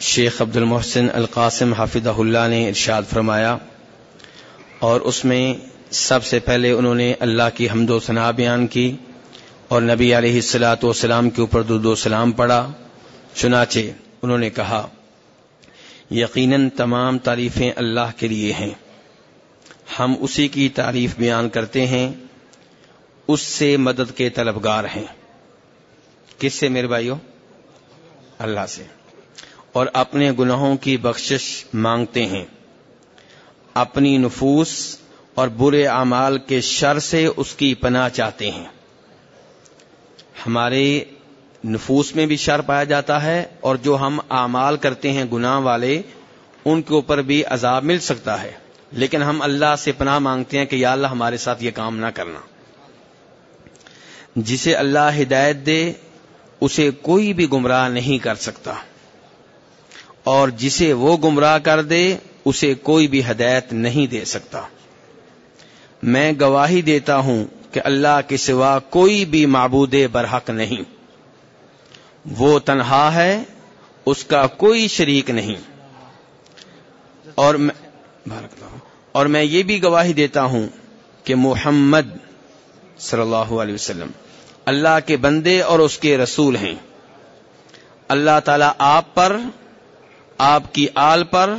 شیخ عبد المحسن القاسم حافظ اللہ نے ارشاد فرمایا اور اس میں سب سے پہلے انہوں نے اللہ کی حمد و ثناء بیان کی اور نبی علیہ السلاۃ والسلام کے اوپر درد و سلام پڑھا۔ چنانچہ انہوں نے کہا، یقیناً تمام تعریفیں اللہ کے لیے ہیں۔ ہم اسی کی تعریف بیان کرتے ہیں۔ اس سے مدد کے طلبگار ہیں۔ کس سے میرے بھائیو؟ اللہ سے۔ اور اپنے گناہوں کی بخشش مانگتے ہیں۔ اپنی نفوس اور برے اعمال کے شر سے اس کی پناہ چاہتے ہیں۔ ہمارے نفوس میں بھی شر پایا جاتا ہے اور جو ہم اعمال کرتے ہیں گناہ والے، ان کے اوپر بھی عذاب مل سکتا ہے۔ لیکن ہم اللہ سے پناہ مانگتے ہیں کہ یا اللہ ہمارے ساتھ یہ کام نہ کرنا۔ جسے اللہ ہدایت دے، اسے کوئی بھی گمراہ نہیں کر سکتا۔ اور جسے وہ گمراہ کر دے، اسے کوئی بھی ہدایت نہیں دے سکتا۔ میں گواہی دیتا ہوں کہ اللہ کے سوا کوئی بھی معبود برحق نہیں۔ وہ تنہا ہے، اس کا کوئی شریک نہیں۔ اور میں اور میں یہ بھی گواہی دیتا ہوں کہ محمد صلی اللہ علیہ وسلم اللہ کے بندے اور اس کے رسول ہیں۔ اللہ تعالی آپ پر آپ کی آل پر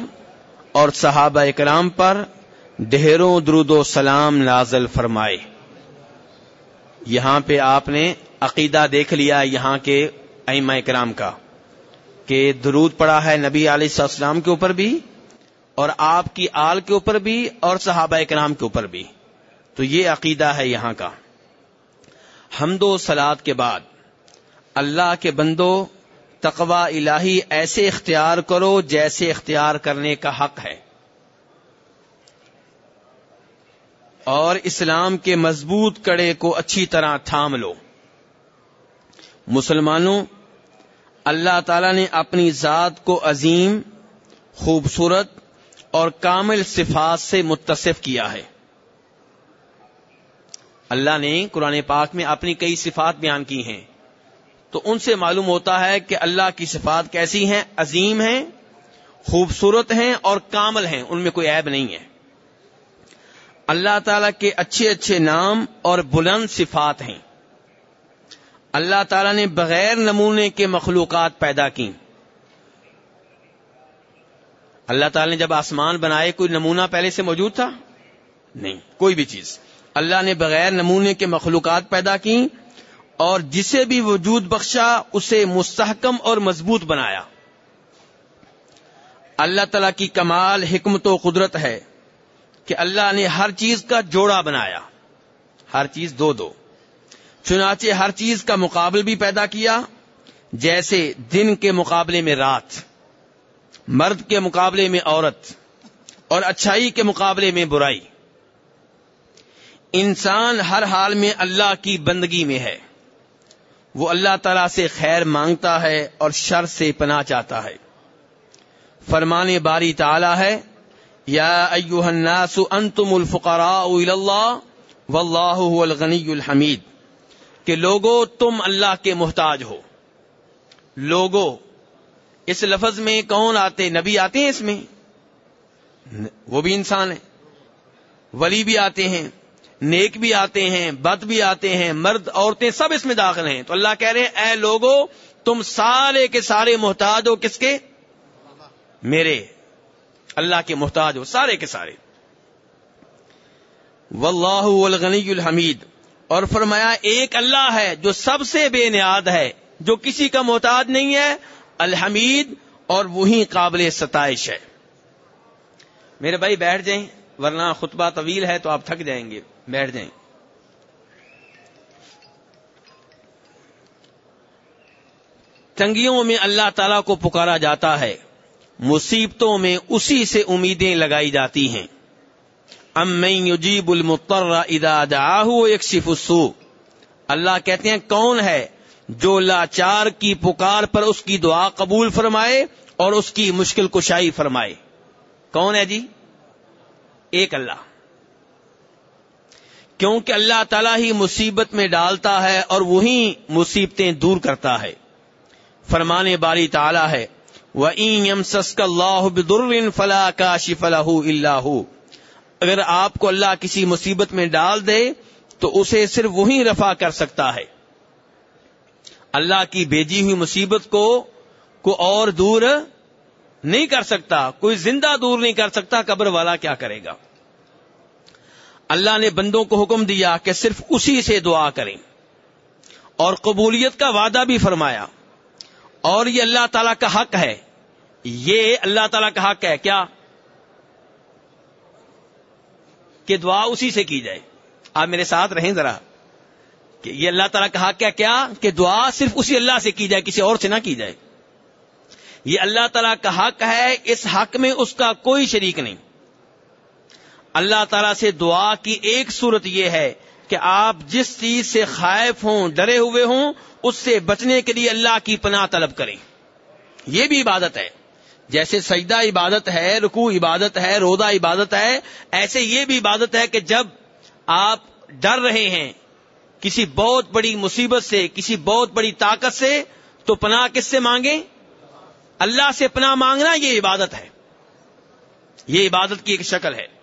اور صحابہ اکرام پر ڈھیروں درود و سلام نازل فرمائے۔ یہاں پہ آپ نے عقیدہ دیکھ لیا یہاں کے ائمہ اکرام کا کہ درود پڑا ہے نبی علیہ السلام کے اوپر بھی اور آپ کی آل کے اوپر بھی اور صحابہ اکرام کے اوپر بھی۔ تو یہ عقیدہ ہے یہاں کا۔ حمد و سلاد کے بعد اللہ کے بندو تقوا الہی ایسے اختیار کرو جیسے اختیار کرنے کا حق ہے۔ اور اسلام کے مضبوط کڑے کو اچھی طرح تھام لو۔ مسلمانوں، اللہ تعالی نے اپنی ذات کو عظیم، خوبصورت اور کامل صفات سے متصف کیا ہے۔ اللہ نے قرآن پاک میں اپنی کئی صفات بیان کی ہیں۔ تو ان سے معلوم ہوتا ہے کہ اللہ کی صفات کیسی ہیں، عظیم ہیں، خوبصورت ہیں اور کامل ہیں، ان میں کوئی عیب نہیں ہے۔ اللہ تعالی کے اچھے اچھے نام اور بلند صفات ہیں۔ اللہ تعالی نے بغیر نمونے کے مخلوقات پیدا کی اللہ تعالی نے جب آسمان بنائے، کوئی نمونہ پہلے سے موجود تھا؟ نہیں، کوئی بھی چیز۔ اللہ نے بغیر نمونے کے مخلوقات پیدا کی اور جسے بھی وجود بخشا، اسے مستحکم اور مضبوط بنایا۔ اللہ تعالی کی کمال، حکمت و قدرت ہے کہ اللہ نے ہر چیز کا جوڑا بنایا۔ ہر چیز دو دو۔ چنانچہ ہر چیز کا مقابل بھی پیدا کیا، جیسے دن کے مقابلے میں رات، مرد کے مقابلے میں عورت، اور اچھائی کے مقابلے میں برائی۔ انسان ہر حال میں اللہ کی بندگی میں ہے۔ وہ اللہ تعالی سے خیر مانگتا ہے اور شر سے پناہ چاہتا ہے۔ فرمان باری تعالی ہے، یا ایوہ الناس انتم الفقراء اللہ، واللہ هو الغنی الحمید۔ کہ لوگو، تم اللہ کے محتاج ہو۔ لوگو، اس لفظ میں کون آتے، نبی آتے ہیں اس میں؟ وہ بھی انسان ہے ولی بھی آتے ہیں۔ نیک بھی آتے ہیں، بد بھی آتے ہیں، مرد، عورتیں سب اس میں داخل ہیں۔ تو اللہ کہہ رہے ہیں، اے لوگو، تم سارے کے سارے محتاج ہو کس کے؟ میرے۔ اللہ کے محتاج ہو سارے کے سارے۔ واللہ الغنی الحمید۔ اور فرمایا، ایک اللہ ہے جو سب سے بے نیاد ہے، جو کسی کا محتاج نہیں ہے، الحمید، اور وہی قابل ستائش ہے۔ میرے بھائی، بیٹھ جائیں، ورنہ خطبہ طویل ہے تو آپ تھک جائیں گے۔ بیٹھ جائیں تنگیوں میں اللہ تعالی کو پکارا جاتا ہے۔ مصیبتوں میں اسی سے امیدیں لگائی جاتی ہیں۔ ام یجیب المطر اذا دعاه ويكشف السوء۔ اللہ کہتے ہیں، کون ہے جو لاچار کی پکار پر اس کی دعا قبول فرمائے اور اس کی مشکل کشائی فرمائے؟ کون ہے جی؟ ایک اللہ۔ کیونکہ اللہ تعالیٰ ہی مصیبت میں ڈالتا ہے اور وہی مصیبتیں دور کرتا ہے۔ فرمانے باری تعالی ہے فلا کا شف اللہ اگر آپ کو اللہ کسی مصیبت میں ڈال دے، تو اسے صرف وہی رفع کر سکتا ہے۔ اللہ کی بھیجی ہوئی مصیبت کو کو اور دور نہیں کر سکتا، کوئی زندہ دور نہیں کر سکتا، قبر والا کیا کرے گا؟ اللہ نے بندوں کو حکم دیا کہ صرف اسی سے دعا کریں۔ اور قبولیت کا وعدہ بھی فرمایا۔ اور یہ اللہ تعالی کا حق ہے۔ یہ اللہ تعالی کا حق ہے۔ کیا؟ کہ دعا اسی سے کی جائے۔ آپ میرے ساتھ رہیں ذرا۔ کہ یہ اللہ تعالیٰ کہا کیا کیا؟ کہ دعا صرف اسی اللہ سے کی جائے، کسی اور سے نہ کی جائے۔ یہ اللہ تعالیٰ کا حق ہے۔ اس حق میں اس کا کوئی شریک نہیں۔ اللہ تعالیٰ سے دعا کی ایک صورت یہ ہے کہ آپ جس چیز سے خائف ہوں، ڈرے ہوئے ہوں، اس سے بچنے کے لیے اللہ کی پناہ طلب کریں۔ یہ بھی عبادت ہے۔ جیسے سجدہ عبادت ہے رکو عبادت ہے، روزہ عبادت ہے، ایسے یہ بھی عبادت ہے کہ جب آپ ڈر رہے ہیں، کسی بہت بڑی مصیبت سے، کسی بہت بڑی طاقت سے، تو پناہ کس سے مانگیں؟ اللہ سے پناہ مانگنا یہ عبادت ہے۔ یہ عبادت کی ایک شکل ہے۔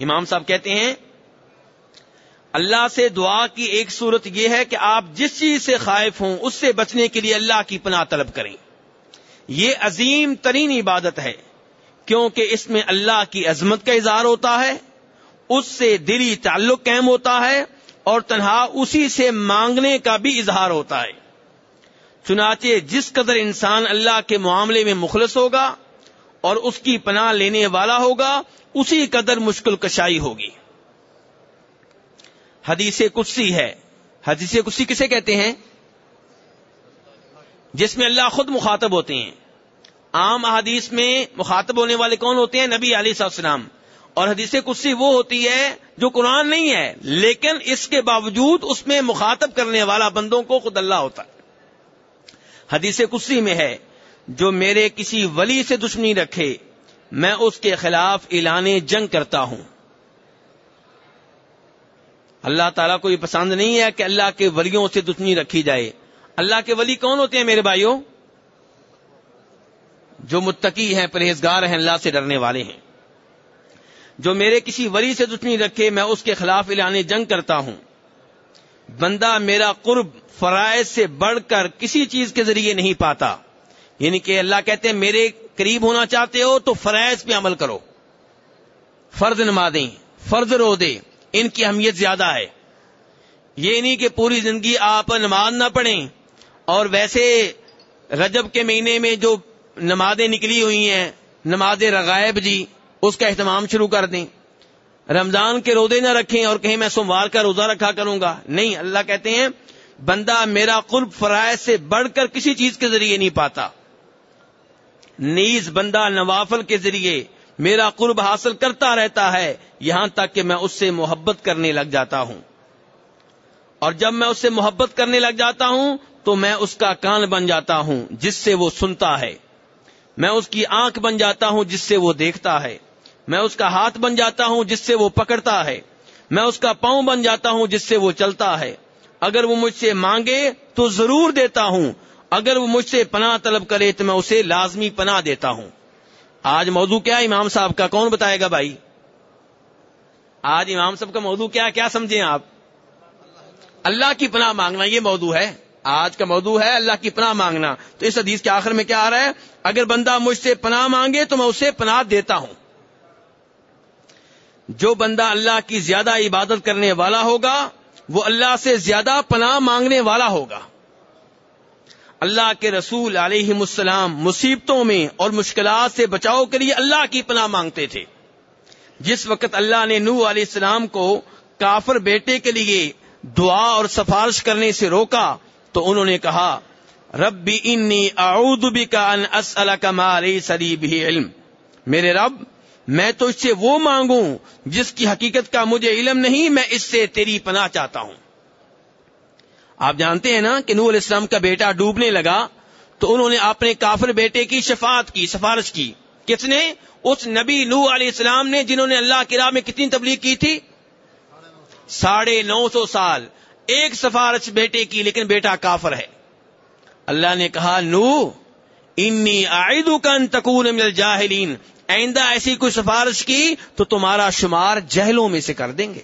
امام صاحب کہتے ہیں، اللہ سے دعا کی ایک صورت یہ ہے کہ آپ جس چیز سے خائف ہوں، اس سے بچنے کے لیے اللہ کی پناہ طلب کریں۔ یہ عظیم ترین عبادت ہے، کیونکہ اس میں اللہ کی عظمت کا اظہار ہوتا ہے، اس سے دلی تعلق قائم ہوتا ہے، اور تنہا اسی سے مانگنے کا بھی اظہار ہوتا ہے۔ چنانچہ جس قدر انسان اللہ کے معاملے میں مخلص ہوگا اور اس کی پناہ لینے والا ہوگا، اسی قدر مشکل کشائی ہوگی۔ حدیث کسی ہے۔ حدیث کسی کسے کہتے ہیں؟ جس میں اللہ خود مخاطب ہوتے ہیں۔ عام احادیث میں مخاطب ہونے والے کون ہوتے ہیں؟ نبی علی السلام اور حدیث کسی وہ ہوتی ہے جو قرآن نہیں ہے، لیکن اس کے باوجود اس میں مخاطب کرنے والا بندوں کو خود اللہ ہوتا ہے۔ حدیث کسی میں ہے۔ جو میرے کسی ولی سے دشمنی رکھے، میں اس کے خلاف اعلان جنگ کرتا ہوں۔ اللہ تعالیٰ کو یہ پسند نہیں ہے کہ اللہ کے ولیوں سے دشمنی رکھی جائے۔ اللہ کے ولی کون ہوتے ہیں میرے بھائیوں؟ جو متقی ہیں، پرہیزگار ہیں، اللہ سے ڈرنے والے ہیں۔ جو میرے کسی ولی سے دشمنی رکھے، میں اس کے خلاف اعلان جنگ کرتا ہوں۔ بندہ میرا قرب، فرائض سے بڑھ کر کسی چیز کے ذریعے نہیں پاتا۔ یعنی کہ اللہ کہتے ہیں میرے قریب ہونا چاہتے ہو تو فرائض پہ عمل کرو۔ فرض نمازیں، فرض رو دے ان کی اہمیت زیادہ ہے۔ یہ نہیں کہ پوری زندگی آپ نماز نہ پڑھیں۔ اور ویسے رجب کے مہینے میں جو نمازیں نکلی ہوئی ہیں، نماز رغائب جی اس کا اہتمام شروع کر دیں۔ رمضان کے روزے نہ رکھیں اور کہیں میں سوموار کا روزہ رکھا کروں گا۔ نہیں، اللہ کہتے ہیں، بندہ میرا قرب فرائض سے بڑھ کر کسی چیز کے ذریعے نہیں پاتا۔ نیز بندہ نوافل کے ذریعے میرا قرب حاصل کرتا رہتا ہے، یہاں تک کہ میں اس سے محبت کرنے لگ جاتا ہوں۔ اور جب میں اس سے محبت کرنے لگ جاتا ہوں، تو میں اس کا کان بن جاتا ہوں، جس سے وہ سنتا ہے۔ میں اس کی آنکھ بن جاتا ہوں، جس سے وہ دیکھتا ہے۔ میں اس کا ہاتھ بن جاتا ہوں، جس سے وہ پکڑتا ہے۔ میں اس کا پاؤں بن جاتا ہوں، جس سے وہ چلتا ہے۔ اگر وہ مجھ سے مانگے، تو ضرور دیتا ہوں۔ اگر وہ مجھ سے پناہ طلب کرے تو میں اسے لازمی پناہ دیتا ہوں۔ آج موضوع کیا امام صاحب کا کون بتائے گا بھائی؟ آج امام صاحب کا موضوع کیا کیا سمجھیں آپ؟ اللہ کی پناہ مانگنا یہ موضوع ہے۔ آج کا موضوع ہے اللہ کی پناہ مانگنا۔ تو اس حدیث کے آخر میں کیا آ رہا ہے؟ اگر بندہ مجھ سے پناہ مانگے تو میں اسے پناہ دیتا ہوں۔ جو بندہ اللہ کی زیادہ عبادت کرنے والا ہوگا، وہ اللہ سے زیادہ پناہ مانگنے والا ہوگا۔ اللہ کے رسول علیہ السلام مصیبتوں میں اور مشکلات سے بچاؤ کے لیے اللہ کی پناہ مانگتے تھے۔ جس وقت اللہ نے نو علیہ السلام کو کافر بیٹے کے لیے دعا اور سفارش کرنے سے روکا تو انہوں نے کہا، ربی انی اعوذ بکا ان اسألک ما لیس لی بھی علم۔ میرے رب، میں تو اس سے وہ مانگوں جس کی حقیقت کا مجھے علم نہیں، میں اس سے تیری پناہ چاہتا ہوں۔ آپ جانتے ہیں نا کہ نور علیہ السلام کا بیٹا ڈوبنے لگا تو انہوں نے اپنے کافر بیٹے کی شفاعت کی، سفارش کی۔ کس نے؟ اس نبی نو علیہ السلام نے جنہوں نے اللہ کی راہ میں کتنی تبلیغ کی تھی؟ ساڑھے نو سو سال۔ ایک سفارش بیٹے کی، لیکن بیٹا کافر ہے۔ اللہ نے کہا نو انی کن تکون من الجاہلین۔ آئندہ ایسی کوئی سفارش کی تو تمہارا شمار جہلوں میں سے کر دیں گے۔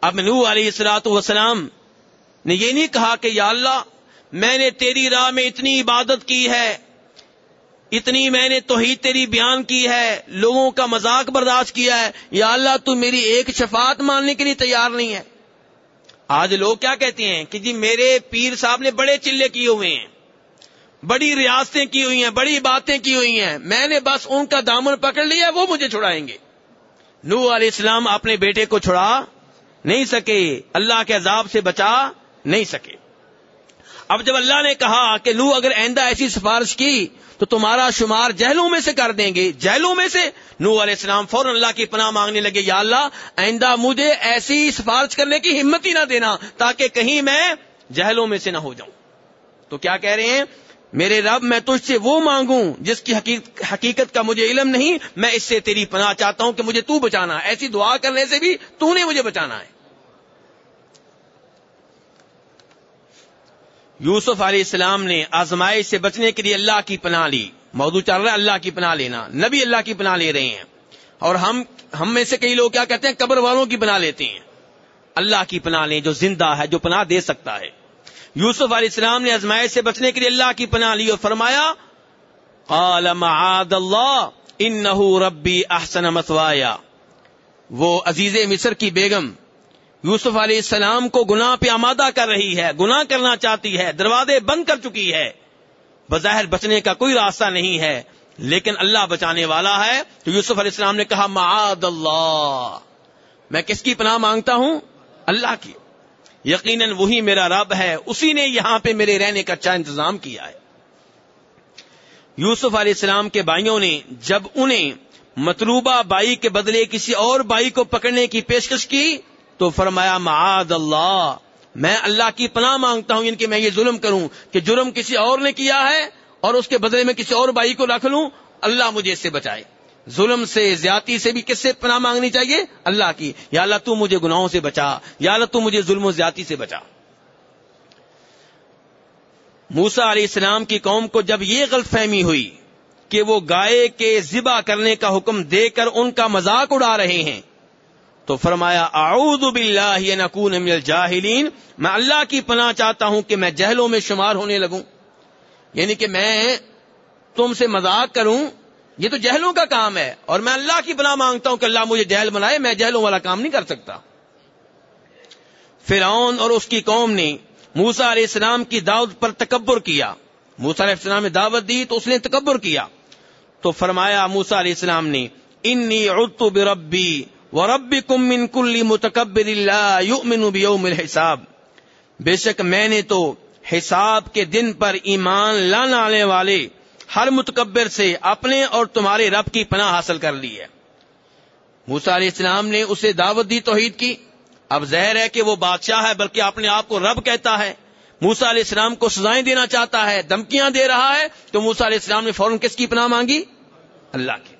اب نو علیہ السلاۃ وسلام نے یہ نہیں کہا کہ یا اللہ، میں نے تیری راہ میں اتنی عبادت کی ہے، اتنی میں نے توحید تیری بیان کی ہے، لوگوں کا مذاق برداشت کیا ہے، یا اللہ، تو میری ایک شفاعت ماننے کے لیے تیار نہیں ہے۔ آج لوگ کیا کہتے ہیں کہ جی میرے پیر صاحب نے بڑے چلے کیے ہوئے ہیں، بڑی ریاستیں کی ہوئی ہیں، بڑی باتیں کی ہوئی ہیں، میں نے بس ان کا دامن پکڑ لیا، وہ مجھے چھڑائیں گے۔ نو علیہ السلام اپنے بیٹے کو چھڑا نہیں سکے، اللہ کے عذاب سے بچا۔ نہیں سکے۔ اب جب اللہ نے کہا کہ لو اگر آئندہ ایسی سفارش کی تو تمہارا شمار جہلوں میں سے کر دیں گے۔ جہلوں میں سے؟ نو علیہ السلام فوراً اللہ کی پناہ مانگنے لگے، یا اللہ، آئندہ مجھے ایسی سفارش کرنے کی ہمت ہی نہ دینا تاکہ کہیں میں جہلوں میں سے نہ ہو جاؤں۔ تو کیا کہہ رہے ہیں؟ میرے رب، میں تجھ سے وہ مانگوں جس کی حقیقت کا مجھے علم نہیں، میں اس سے تیری پناہ چاہتا ہوں کہ مجھے تو بچانا ایسی دعا کرنے سے بھی تو نے مجھے بچانا ہے۔ یوسف علیہ السلام نے آزمائش سے بچنے کے لیے اللہ کی پناہ لی۔ موضوع چل رہا ہے اللہ کی پناہ لینا۔ نبی اللہ کی پناہ لے رہے ہیں۔ اور ہم ہم میں سے کئی لوگ کیا کہتے ہیں؟ قبر والوں کی پناہ لیتے ہیں۔ اللہ کی پناہ لیں جو زندہ ہے، جو پناہ دے سکتا ہے۔ یوسف علیہ السلام نے آزمائش سے بچنے کے لیے اللہ کی پناہ لی اور فرمایا، قال معاد اللہ ربی احسن مسوایا وہ عزیز مصر کی بیگم یوسف علیہ السلام کو گناہ پہ آمادہ کر رہی ہے، گناہ کرنا چاہتی ہے، دروازے بند کر چکی ہے۔ بظاہر بچنے کا کوئی راستہ نہیں ہے، لیکن اللہ بچانے والا ہے۔ تو یوسف علیہ السلام نے کہا معاد اللہ۔ میں کس کی پناہ مانگتا ہوں؟ اللہ کی۔ یقیناً وہی میرا رب ہے، اسی نے یہاں پہ میرے رہنے کا اچھا انتظام کیا ہے۔ یوسف علیہ السلام کے بھائیوں نے جب انہیں مطلوبہ بائی کے بدلے کسی اور بائی کو پکڑنے کی پیشکش کی تو فرمایا معاد اللہ، میں اللہ کی پناہ مانگتا ہوں ان کہ میں یہ ظلم کروں کہ جرم کسی اور نے کیا ہے اور اس کے بدلے میں کسی اور بھائی کو رکھ لوں، اللہ مجھے اس سے بچائے۔ ظلم سے، زیادتی سے بھی کس سے پناہ مانگنی چاہیے؟ اللہ کی۔ یا اللہ تو مجھے گناہوں سے بچا، یا اللہ تو مجھے ظلم و زیادتی سے بچا۔ موسا علیہ السلام کی قوم کو جب یہ غلط فہمی ہوئی کہ وہ گائے کے ذبح کرنے کا حکم دے کر ان کا مذاق اڑا رہے ہیں تو فرمایا، اعوذ باللہ نکون من الجاہلین. میں اللہ کی پناہ چاہتا ہوں کہ میں جہلوں میں شمار ہونے لگوں۔ یعنی کہ میں تم سے مذاق کروں۔ یہ تو جہلوں کا کام ہے اور میں اللہ کی پناہ مانگتا ہوں کہ اللہ مجھے جہل بنائے، میں جہلوں والا کام نہیں کر سکتا۔ فرعون اور اس کی قوم نے موسا علیہ السلام کی دعوت پر تکبر کیا۔ موسا علیہ السلام نے دعوت دی تو اس نے تکبر کیا۔ تو فرمایا موسا علیہ السلام نے، انی عدت بربی رب کم کل متکبر الحساب۔ بے شک میں نے تو حساب کے دن پر ایمان لانے والے ہر متکبر سے اپنے اور تمہارے رب کی پناہ حاصل کر لی ہے۔ موسا علیہ السلام نے اسے دعوت دی توحید کی۔ اب زہر ہے کہ وہ بادشاہ ہے بلکہ اپنے آپ کو رب کہتا ہے۔ موسا علیہ السلام کو سزائیں دینا چاہتا ہے دمکیاں دے رہا ہے، تو موسا علیہ السلام نے فوراً کس کی پناہ مانگی؟ اللہ کی۔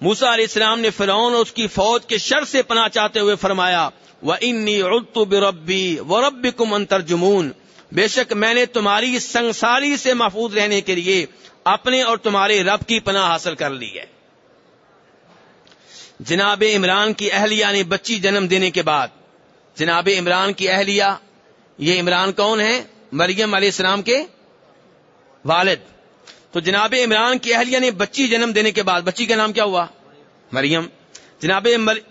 موسا علیہ السلام نے فرعون اور اس کی فوج کے شر سے پناہ چاہتے ہوئے فرمایا وہ انی اردو بربی و رب کم بے شک میں نے تمہاری سنساری سے محفوظ رہنے کے لیے اپنے اور تمہارے رب کی پناہ حاصل کر لی ہے۔ جناب عمران کی اہلیہ نے بچی جنم دینے کے بعد۔ جناب عمران کی اہلیہ، یہ عمران کون ہے مریم علیہ السلام کے والد۔ تو جناب عمران کی اہلیہ نے بچی جنم دینے کے بعد، بچی کا نام کیا ہوا؟ مریم۔ جناب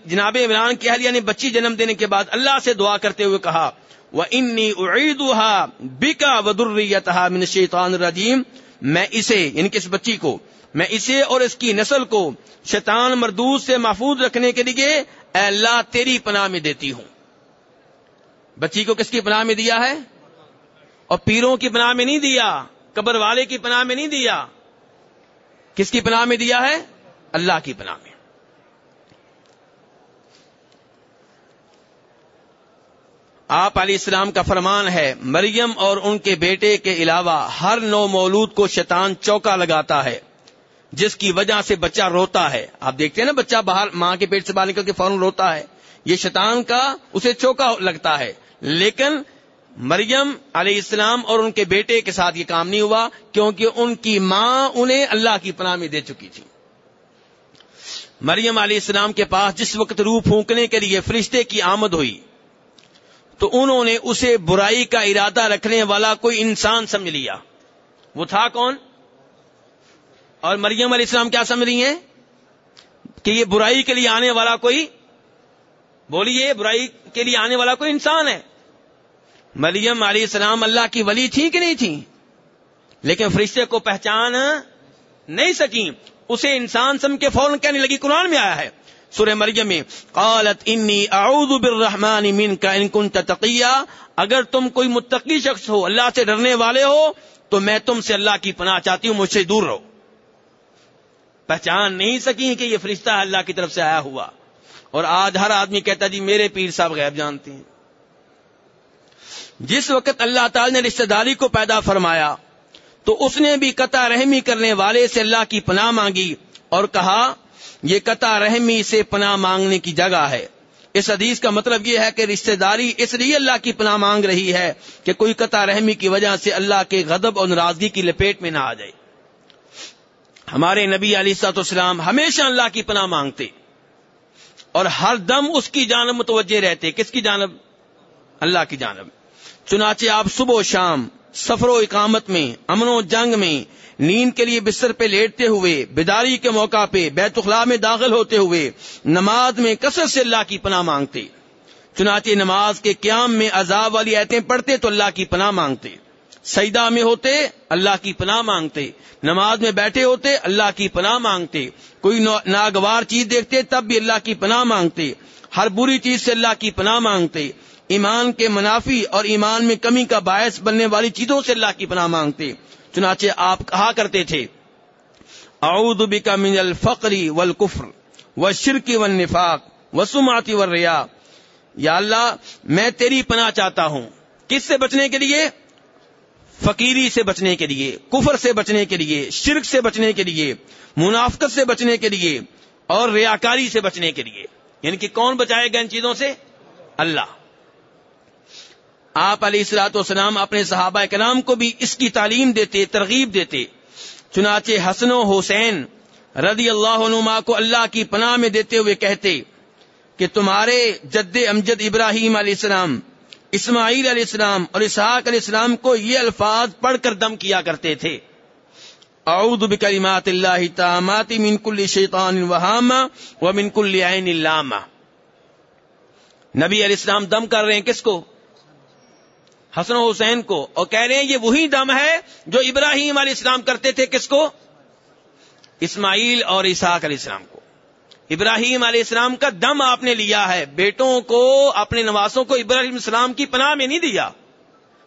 جناب عمران کی اہلیہ نے بچی جنم دینے کے بعد اللہ سے دعا کرتے ہوئے کہا وہ انی بکا ودریتہ من شیطان الرجیم میں اسے یعنی کہ اس بچی کو، میں اسے اور اس کی نسل کو شیطان مردود سے محفوظ رکھنے کے لیے اے اللہ تیری پناہ میں دیتی ہوں۔ بچی کو کس کی پناہ میں دیا ہے؟ اور پیروں کی پناہ میں نہیں دیا۔ قبر والے کی پناہ میں نہیں دیا کس کی پناہ میں دیا ہے اللہ کی پناہ میں آپ علیہ السلام کا فرمان ہے، مریم اور ان کے بیٹے کے علاوہ ہر نو مولود کو شیطان چوکا لگاتا ہے، جس کی وجہ سے بچہ روتا ہے۔ آپ دیکھتے ہیں نا بچہ باہر ماں کے پیٹ سے باہر نکل کے فوراً روتا ہے، یہ شیطان کا اسے چوکا لگتا ہے۔ لیکن مریم علیہ السلام اور ان کے بیٹے کے ساتھ یہ کام نہیں ہوا کیونکہ ان کی ماں انہیں اللہ کی پناہ میں دے چکی تھی۔ مریم علیہ السلام کے پاس جس وقت روح پھونکنے کے لیے فرشتے کی آمد ہوئی، تو انہوں نے اسے برائی کا ارادہ رکھنے والا کوئی انسان سمجھ لیا۔ وہ تھا کون؟ اور مریم علیہ السلام کیا سمجھ رہی ہیں؟ کہ یہ برائی کے لیے آنے والا کوئی، بولیے، برائی کے لیے آنے والا کوئی انسان ہے۔ مریم علیہ السلام اللہ کی ولی تھی کہ نہیں تھی لیکن فرشتے کو پہچان نہیں سکی اسے انسان سم کے فوراً کہنے لگی، قرآن میں آیا ہے، سورہ مریم میں، قالت انی اعوذ بالرحمن منک ان کنت تقیا اگر تم کوئی متقی شخص ہو، اللہ سے ڈرنے والے ہو، تو میں تم سے اللہ کی پناہ چاہتی ہوں، مجھ سے دور رہو۔ پہچان نہیں سکی کہ یہ فرشتہ اللہ کی طرف سے آیا ہوا۔ اور آج ہر آدمی کہتا جی میرے پیر صاحب غیب جانتے ہیں۔ جس وقت اللہ تعالی نے رشتہ داری کو پیدا فرمایا، تو اس نے بھی قطع رحمی کرنے والے سے اللہ کی پناہ مانگی اور کہا، یہ قطع رحمی سے پناہ مانگنے کی جگہ ہے۔ اس حدیث کا مطلب یہ ہے کہ رشتہ داری اس لیے اللہ کی پناہ مانگ رہی ہے کہ کوئی قطع رحمی کی وجہ سے اللہ کے غضب اور ناراضگی کی لپیٹ میں نہ آ جائے۔ ہمارے نبی علی سات اسلام ہمیشہ اللہ کی پناہ مانگتے اور ہر دم اس کی جانب متوجہ رہتے۔ کس کی جانب؟ اللہ کی جانب۔ چنانچہ آپ صبح و شام سفر و اقامت میں، امن و جنگ میں، نیند کے لیے بستر پہ لیٹتے ہوئے، بیداری کے موقع پہ بیت اخلاء میں داخل ہوتے ہوئے نماز میں کثرت سے اللہ کی پناہ مانگتے۔ چنانچہ نماز کے قیام میں عذاب والی ایتیں پڑھتے تو اللہ کی پناہ مانگتے۔ سیدہ میں ہوتے، اللہ کی پناہ مانگتے۔ نماز میں بیٹھے ہوتے، اللہ کی پناہ مانگتے۔ کوئی ناگوار چیز دیکھتے تب بھی اللہ کی پناہ مانگتے۔ ہر بری چیز سے اللہ کی پناہ مانگتے۔ ایمان کے منافی اور ایمان میں کمی کا باعث بننے والی چیزوں سے اللہ کی پناہ مانگتے، چنانچہ آپ کہا کرتے تھے، اعوذ بک من الفقری والکفر والشرک والنفاق وسمعت والریا۔ یا اللہ، میں تیری پناہ چاہتا ہوں۔ کس سے بچنے کے لیے؟ فقیری سے بچنے کے لیے، کفر سے بچنے کے لیے، شرک سے بچنے کے لیے، منافقت سے بچنے کے لیے اور ریاکاری سے بچنے کے لیے۔ یعنی کہ کون بچائے گا ان چیزوں سے؟ اللہ۔ آپ علیہ السلاط والسلام اپنے صحابہ کرام کو بھی اس کی تعلیم دیتے، ترغیب دیتے۔ چنانچہ حسن و حسین رضی اللہ عنما کو اللہ کی پناہ میں دیتے ہوئے کہتے کہ تمہارے جد امجد ابراہیم علیہ السلام، اسماعیل علیہ السلام اور اسحاق علیہ السلام کو یہ الفاظ پڑھ کر دم کیا کرتے تھے۔ اعوذ بکلمات اللہ تامات من کل شیطان وہامہ و من کل عین اللامہ نبی علیہ السلام دم کر رہے ہیں کس کو؟ حسن و حسین کو اور کہہ رہے ہیں یہ وہی دم ہے جو ابراہیم علیہ السلام کرتے تھے کس کو؟ اسماعیل اور اسحاق علیہ السلام کو۔ ابراہیم علیہ السلام کا دم آپ نے لیا ہے۔ بیٹوں کو اپنے نواسوں کو ابراہیم السلام کی پناہ میں نہیں دیا،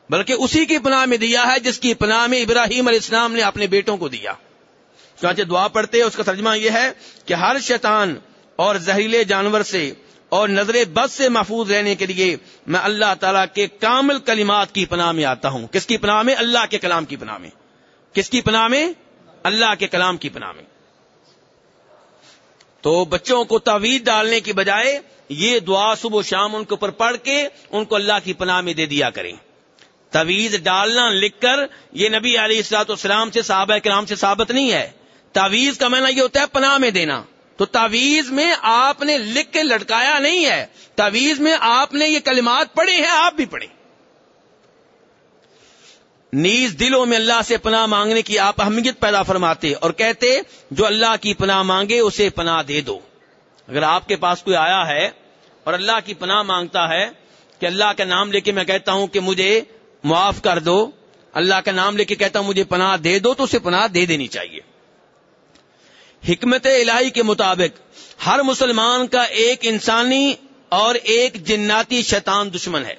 بلکہ اسی کی پناہ میں دیا ہے جس کی پناہ میں ابراہیم علیہ السلام نے اپنے بیٹوں کو دیا۔ چنانچہ دعا پڑھتے اس کا ترجمہ یہ ہے کہ ہر شیطان اور زہریلے جانور سے اور نظر بد سے محفوظ رہنے کے لیے میں اللہ تعالیٰ کے کامل کلمات کی پناہ میں آتا ہوں۔ کس کی پناہ میں؟ اللہ کے کلام کی پناہ میں۔ کس کی پناہ میں؟ اللہ کے کلام کی پناہ میں۔ تو بچوں کو تعویذ ڈالنے کی بجائے یہ دعا صبح و شام ان کے اوپر پڑھ کے ان کو اللہ کی پناہ میں دے دیا کریں۔ تعویذ ڈالنا لکھ کر یہ نبی علی السلاط والسلام سے صحابہ کرام سے ثابت نہیں ہے۔ تعویذ کا معنی یہ ہوتا ہے پناہ میں دینا۔ تو تعویز میں آپ نے لکھ کے لٹکایا نہیں ہے تعویز میں آپ نے یہ کلمات پڑھے ہیں، آپ بھی پڑھیں۔ نیز دلوں میں اللہ سے پناہ مانگنے کی آپ اہمیت پیدا فرماتے اور کہتے، جو اللہ کی پناہ مانگے اسے پناہ دے دو۔ اگر آپ کے پاس کوئی آیا ہے اور اللہ کی پناہ مانگتا ہے کہ اللہ کا نام لے کے میں کہتا ہوں کہ مجھے معاف کر دو، اللہ کا نام لے کے کہتا ہوں مجھے پناہ دے دو، تو اسے پناہ دے دینی چاہیے۔ حکمت الہی کے مطابق ہر مسلمان کا ایک انسانی اور ایک جناتی شیطان دشمن ہے۔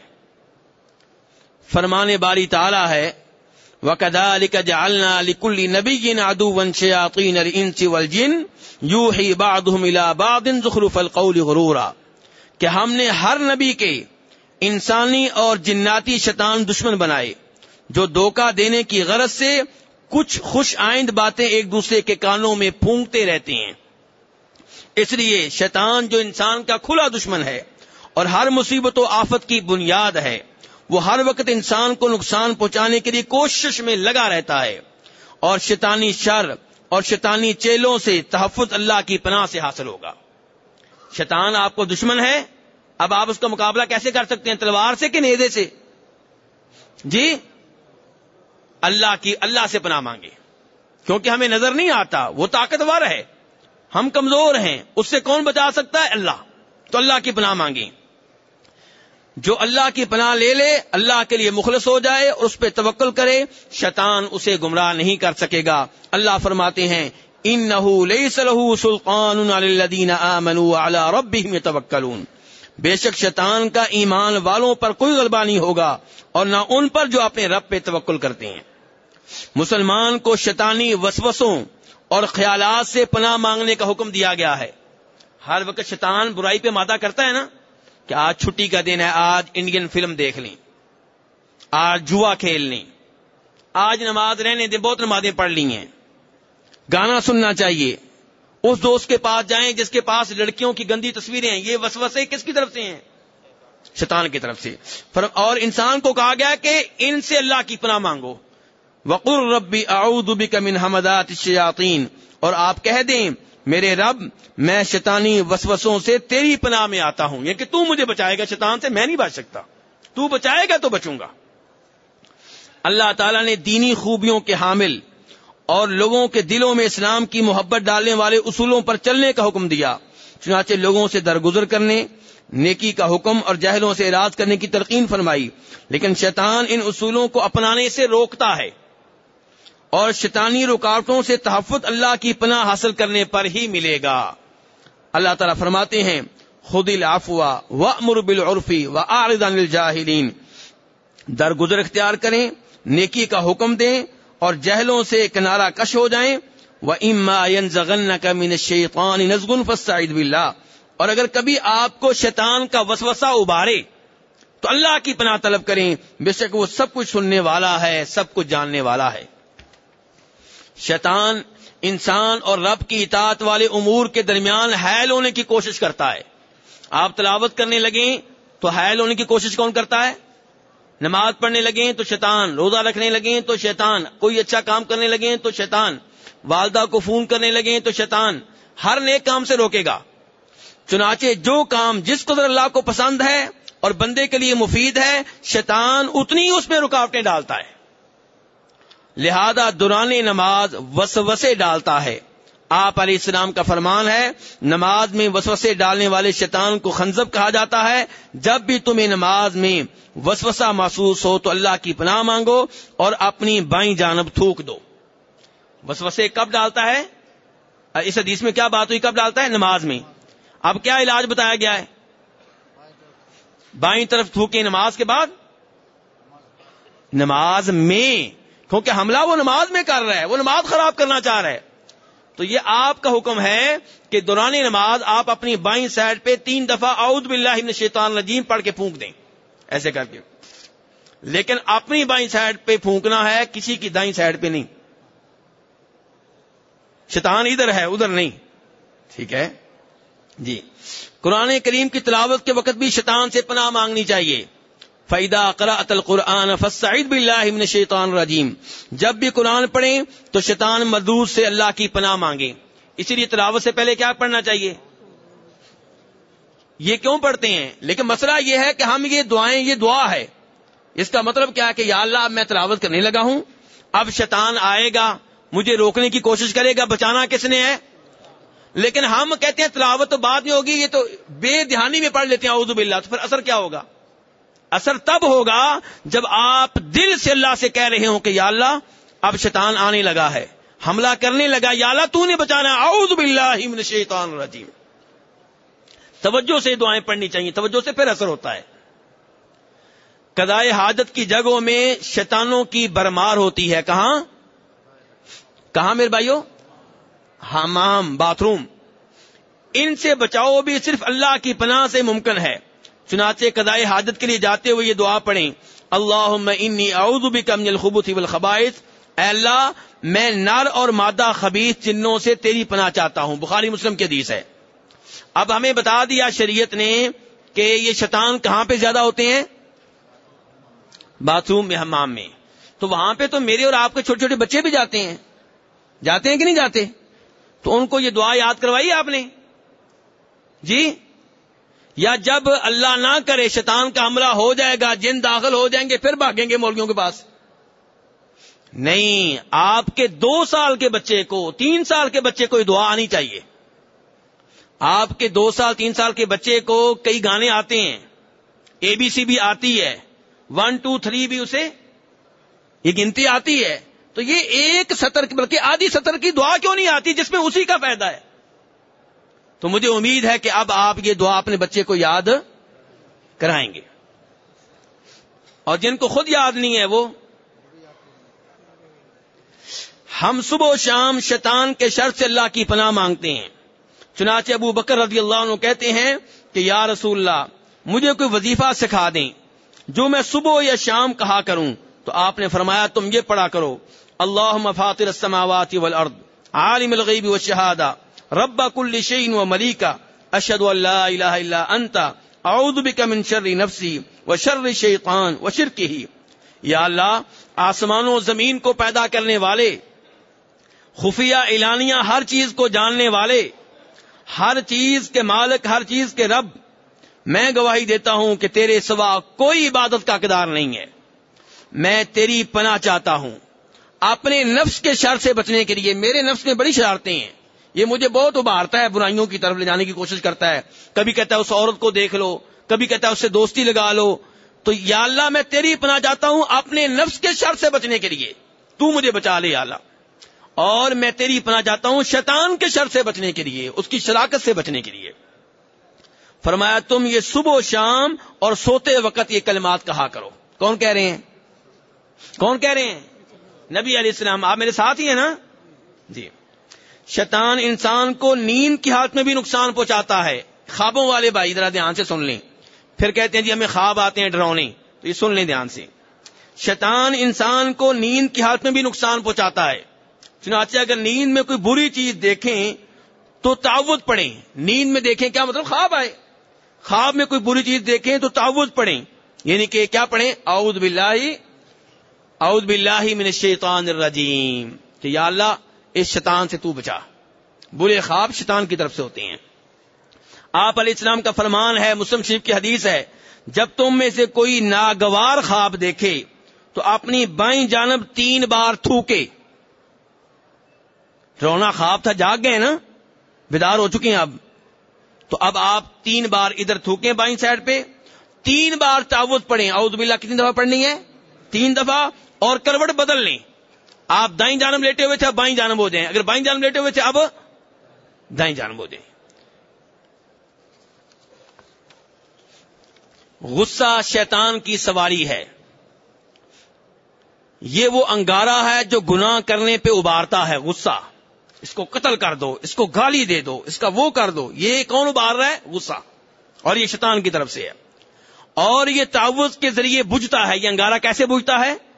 فرمان باری تعالی ہے، وَكَذَلِكَ جَعَلْنَا لِكُلِّ نَبِيٍّ عَدُوًّا شَيَاطِينَ الْإِنسِ وَالْجِنِّ يُوحِي بَعْضُهُمْ إِلَى بَعْضٍ زُخْرُفَ الْقَوْلِ غُرُورًا۔ کہ ہم نے ہر نبی کے انسانی اور جناتی شیطان دشمن بنائے، جو دھوکہ دینے کی غرض سے کچھ خوش آئند باتیں ایک دوسرے کے کانوں میں پھونکتے رہتے ہیں۔ اس لیے شیطان جو انسان کا کھلا دشمن ہے اور ہر مصیبت و آفت کی بنیاد ہے، وہ ہر وقت انسان کو نقصان پہنچانے کے لیے کوشش میں لگا رہتا ہے۔ اور شیطانی شر اور شیطانی چیلوں سے تحفظ اللہ کی پناہ سے حاصل ہوگا۔ شیطان آپ کو دشمن ہے، اب آپ اس کا مقابلہ کیسے کر سکتے ہیں؟ تلوار سے کہ نیزے سے؟ جی؟ اللہ کی اللہ سے پناہ مانگے۔ کیونکہ ہمیں نظر نہیں آتا، وہ طاقتور ہے۔ ہم کمزور ہیں، اس سے کون بچا سکتا ہے اللہ؟ تو اللہ کی پناہ مانگیں۔ جو اللہ کی پناہ لے لے، اللہ کے لیے مخلص ہو جائے اور اس پہ توکل کرے، شیطان اسے گمراہ نہیں کر سکے گا۔ اللہ فرماتے ہیں ان نہ سلطان بے شک شیطان کا ایمان والوں پر کوئی غلبہ نہیں ہوگا، اور نہ ان پر جو اپنے رب پہ توکل کرتے ہیں۔ مسلمان کو شیطانی وسوسوں اور خیالات سے پناہ مانگنے کا حکم دیا گیا ہے۔ ہر وقت شیطان برائی پہ مادہ کرتا ہے نا کہ آج چھٹی کا دن ہے، آج انڈین فلم دیکھ لیں، آج جوا کھیل لیں، آج نماز رہنے دیں، بہت نمازیں پڑھ لی ہیں۔ گانا سننا چاہیے۔ اس دوست کے پاس جائیں جس کے پاس لڑکیوں کی گندی تصویریں ہیں۔ یہ وسوسے کس کی طرف سے ہیں؟ شیطان کی طرف سے۔ اور انسان کو کہا گیا کہ ان سے اللہ کی پناہ مانگو۔ وقر ربی اعوذ بک من حمدات الشیاطین اور آپ کہہ دیں، میرے رب، میں شیطانی وسوسوں سے تیری پناہ میں آتا ہوں۔ یہ کہ تو مجھے بچائے گا، شیطان سے میں نہیں بچ سکتا۔ تو بچائے گا تو بچوں گا۔ اللہ تعالیٰ نے دینی خوبیوں کے حامل اور لوگوں کے دلوں میں اسلام کی محبت ڈالنے والے اصولوں پر چلنے کا حکم دیا۔ چنانچہ لوگوں سے درگزر کرنے، نیکی کا حکم اور جہلوں سے اراض کرنے کی ترقین فرمائی۔ لیکن شیطان ان اصولوں کو اپنانے سے روکتا ہے۔ اور شیطانی رکاوٹوں سے تحفظ اللہ کی پناہ حاصل کرنے پر ہی ملے گا۔ اللہ تعالیٰ فرماتے ہیں، خود العفو و مربل عرفی و آردان الجاہلین۔ درگزر اختیار کریں، نیکی کا حکم دیں اور جہلوں سے کنارہ کش ہو جائیں۔ وہ اما کا مین شیطان نزگن فسائد بلّہ اور اگر کبھی آپ کو شیطان کا وسوسہ ابارے تو اللہ کی پناہ طلب کریں۔ بے شک وہ سب کچھ سننے والا ہے، سب کچھ جاننے والا ہے۔ شیطان انسان اور رب کی اطاعت والے امور کے درمیان حیل ہونے کی کوشش کرتا ہے۔ آپ تلاوت کرنے لگیں تو حیل ہونے کی کوشش کون کرتا ہے؟ نماز پڑھنے لگیں تو شیطان، روزہ رکھنے لگیں تو شیطان، کوئی اچھا کام کرنے لگیں تو شیطان، والدہ کو فون کرنے لگیں تو شیطان، ہر نیک کام سے روکے گا۔ چنانچہ جو کام جس قدر اللہ کو پسند ہے اور بندے کے لیے مفید ہے، شیطان اتنی اس میں رکاوٹیں ڈالتا ہے۔ لہذا دوران نماز وسوسے ڈالتا ہے۔ آپ علیہ السلام کا فرمان ہے، نماز میں وسوسے ڈالنے والے شیطان کو خنزب کہا جاتا ہے۔ جب بھی تمہیں نماز میں وسوسہ محسوس ہو تو اللہ کی پناہ مانگو اور اپنی بائیں جانب تھوک دو۔ وسوسے کب ڈالتا ہے؟ اس حدیث میں کیا بات ہوئی؟ کب ڈالتا ہے؟ نماز میں۔ اب کیا علاج بتایا گیا ہے؟ بائیں طرف تھوکے نماز کے بعد؟ نماز میں۔ کیونکہ حملہ وہ نماز میں کر رہا ہے، وہ نماز خراب کرنا چاہ رہا ہے۔ تو یہ آپ کا حکم ہے کہ دوران نماز آپ اپنی بائیں سائڈ پہ تین دفعہ اعوذ باللہ من شیطان الرجیم پڑھ کے پھونک دیں، ایسے کر کے۔ لیکن اپنی بائیں سائڈ پہ پھونکنا ہے، کسی کی دائیں سائڈ پہ نہیں۔ شیطان ادھر ہے، ادھر نہیں۔ ٹھیک ہے؟ جی۔ قرآن کریم کی تلاوت کے وقت بھی شیطان سے پناہ مانگنی چاہیے۔ فیدا قرأت القرآن فسعید باللہ من شیطان رجیم جب بھی قرآن پڑھیں تو شیطان مردود سے اللہ کی پناہ مانگیں اسی لیے تلاوت سے پہلے کیا پڑھنا چاہیے؟ یہ کیوں پڑھتے ہیں؟ لیکن مسئلہ یہ ہے کہ ہم یہ دعائیں، یہ دعا ہے۔ اس کا مطلب کیا ہے کہ یا اللہ، اب میں تلاوت کرنے لگا ہوں۔ اب شیطان آئے گا، مجھے روکنے کی کوشش کرے گا، بچانا کس نے ہے؟ لیکن ہم کہتے ہیں تلاوت تو بعد میں ہوگی، یہ تو بے دھیانی میں پڑھ لیتے ہیں، اعوذ باللہ۔ تو پھر اثر کیا ہوگا؟ اثر تب ہوگا جب آپ دل سے اللہ سے کہہ رہے ہوں کہ یا اللہ، اب شیطان آنے لگا ہے۔ حملہ کرنے لگا، یا اللہ، تو نے بچانا۔ اعوذ باللہ من الشیطان الرجیم۔ توجہ سے دعائیں پڑھنی چاہیے۔ توجہ سے پھر اثر ہوتا ہے۔ کدائے حاجت کی جگہوں میں شیطانوں کی برمار ہوتی ہے۔ کہاں؟ کہاں میرے بھائیو؟ حمام، باتھ روم۔ ان سے بچاؤ بھی صرف اللہ کی پناہ سے ممکن ہے۔ چنانچہ کدائے حاجت کے لیے جاتے ہوئے یہ دعا پڑھیں۔ اللہ انی اعوذ بک من الخبث والخبائث۔ اے اللہ، میں نر اور مادہ خبیث چنوں سے تیری پناہ چاہتا ہوں۔ بخاری مسلم کے حدیث ہے۔ اب ہمیں بتا دیا شریعت نے کہ یہ شیطان کہاں پہ زیادہ ہوتے ہیں؟ باتھ روم میں، حمام میں۔ تو وہاں پہ تو میرے اور آپ کے چھوٹے چھوٹے بچے بھی جاتے ہیں۔ جاتے ہیں کہ نہیں جاتے؟ تو ان کو یہ دعا یاد کروائی آپ نے؟ جی؟ یا جب اللہ نہ کرے شیطان کا حملہ ہو جائے گا، جن داخل ہو جائیں گے، پھر بھاگیں گے مولویوں کے پاس۔ نہیں، آپ کے دو سال کے بچے کو، تین سال کے بچے کو یہ دعا آنی چاہیے۔ آپ کے دو سال، تین سال کے بچے کو کئی گانے آتے ہیں۔ اے بی سی بھی آتی ہے۔ ون ٹو تھری بھی اسے، یہ گنتی آتی ہے۔ تو یہ ایک سطر، بلکہ آدھی سطر کی دعا کیوں نہیں آتی جس میں اسی کا فائدہ ہے؟ تو مجھے امید ہے کہ اب آپ یہ دعا اپنے بچے کو یاد کرائیں گے۔ اور جن کو خود یاد نہیں ہے وہ ہم صبح و شام شیطان کے شر سے اللہ کی پناہ مانگتے ہیں۔ چنانچہ ابو بکر رضی اللہ عنہ کہتے ہیں کہ یا رسول اللہ، مجھے کوئی وظیفہ سکھا دیں جو میں صبح یا شام کہا کروں۔ تو آپ نے فرمایا، تم یہ پڑھا کرو اللہ مفاطر السماوات والارض، عالم الغیب والشہادہ۔ رب کل شعین و ملیکا اشد اللہ الہ الا انت، اعوذ بک من شر نفسی و شر شیطان و شرکی یا اللہ آسمانوں زمین کو پیدا کرنے والے، خفیہ اعلانیہ ہر چیز کو جاننے والے، ہر چیز کے مالک، ہر چیز کے رب، میں گواہی دیتا ہوں کہ تیرے سوا کوئی عبادت کا کردار نہیں ہے۔ میں تیری پناہ چاہتا ہوں۔ اپنے نفس کے شر سے بچنے کے لیے میرے نفس میں بڑی شرارتیں ہیں۔ یہ مجھے بہت ابھارتا ہے برائیوں کی طرف لے جانے کی کوشش کرتا ہے۔ کبھی کہتا ہے اس عورت کو دیکھ لو، کبھی کہتا ہے اس سے دوستی لگا لو۔ تو یا اللہ، میں تیری پناہ چاہتا ہوں اپنے نفس کے شر سے بچنے کے لیے۔ تو مجھے بچا لے یا اللہ۔ اور میں تیری پناہ چاہتا ہوں شیطان کے شر سے بچنے کے لیے، اس کی شراکت سے بچنے کے لیے۔ فرمایا، تم یہ صبح و شام اور سوتے وقت یہ کلمات کہا کرو۔ کون کہہ رہے ہیں؟ کون کہہ رہے ہیں؟ نبی علیہ السلام، آپ میرے ساتھ ہی ہیں نا؟ جی۔ شیطان انسان کو نیند کی حالت میں بھی نقصان پہنچاتا ہے۔ خوابوں والے بھائی، ذرا دھیان سے سن لیں۔ پھر کہتے ہیں جی ہمیں خواب آتے ہیں ڈرونے تو یہ سن لیں دھیان سے۔ شیطان انسان کو نیند کی حالت میں بھی نقصان پہنچاتا ہے۔ چنانچہ اگر نیند میں کوئی بری چیز دیکھیں تو تعوت پڑھیں۔ نیند میں دیکھیں کیا مطلب؟ خواب آئے۔ خواب میں کوئی بری چیز دیکھیں تو تعوت پڑھیں۔ یعنی کہ کیا پڑھیں؟ اعوذ باللہ اعوذ باللہ من الشیطان الرجیم۔ کہ یا اللہ اس شیطان سے تو بچا۔ برے خواب شیطان کی طرف سے ہوتے ہیں۔ آپ علیہ السلام کا فرمان ہے، مسلم شریف کی حدیث ہے، جب تم میں سے کوئی ناگوار خواب دیکھے تو اپنی بائیں جانب تین بار تھوکے۔ رونا خواب تھا، جاگ گئے نا؟ بیدار ہو چکے ہیں اب۔ تو اب آپ تین بار ادھر تھوکیں بائیں سائڈ پہ، تین بار تعوت پڑھیں۔ اعوذ باللہ کتنی دفعہ پڑھنی ہے؟ تین دفعہ اور کروٹ بدل لیں آپ دائیں جانب لیٹے ہوئے تھے اب بائیں جانب ہو جائیں۔ اگر بائیں جانب لیٹے ہوئے تھے، اب دائیں جانب ہو جائیں۔ غصہ شیطان کی سواری ہے۔ یہ وہ انگارا ہے جو گناہ کرنے پہ ابارتا ہے، غصہ۔ اس کو قتل کر دو، اس کو گالی دے دو، اس کا وہ کر دو۔ یہ کون ابار رہا ہے؟ غصہ۔ اور یہ شیطان کی طرف سے ہے۔ اور یہ تعوض کے ذریعے بجھتا ہے۔ یہ انگارا کیسے بجھتا ہے؟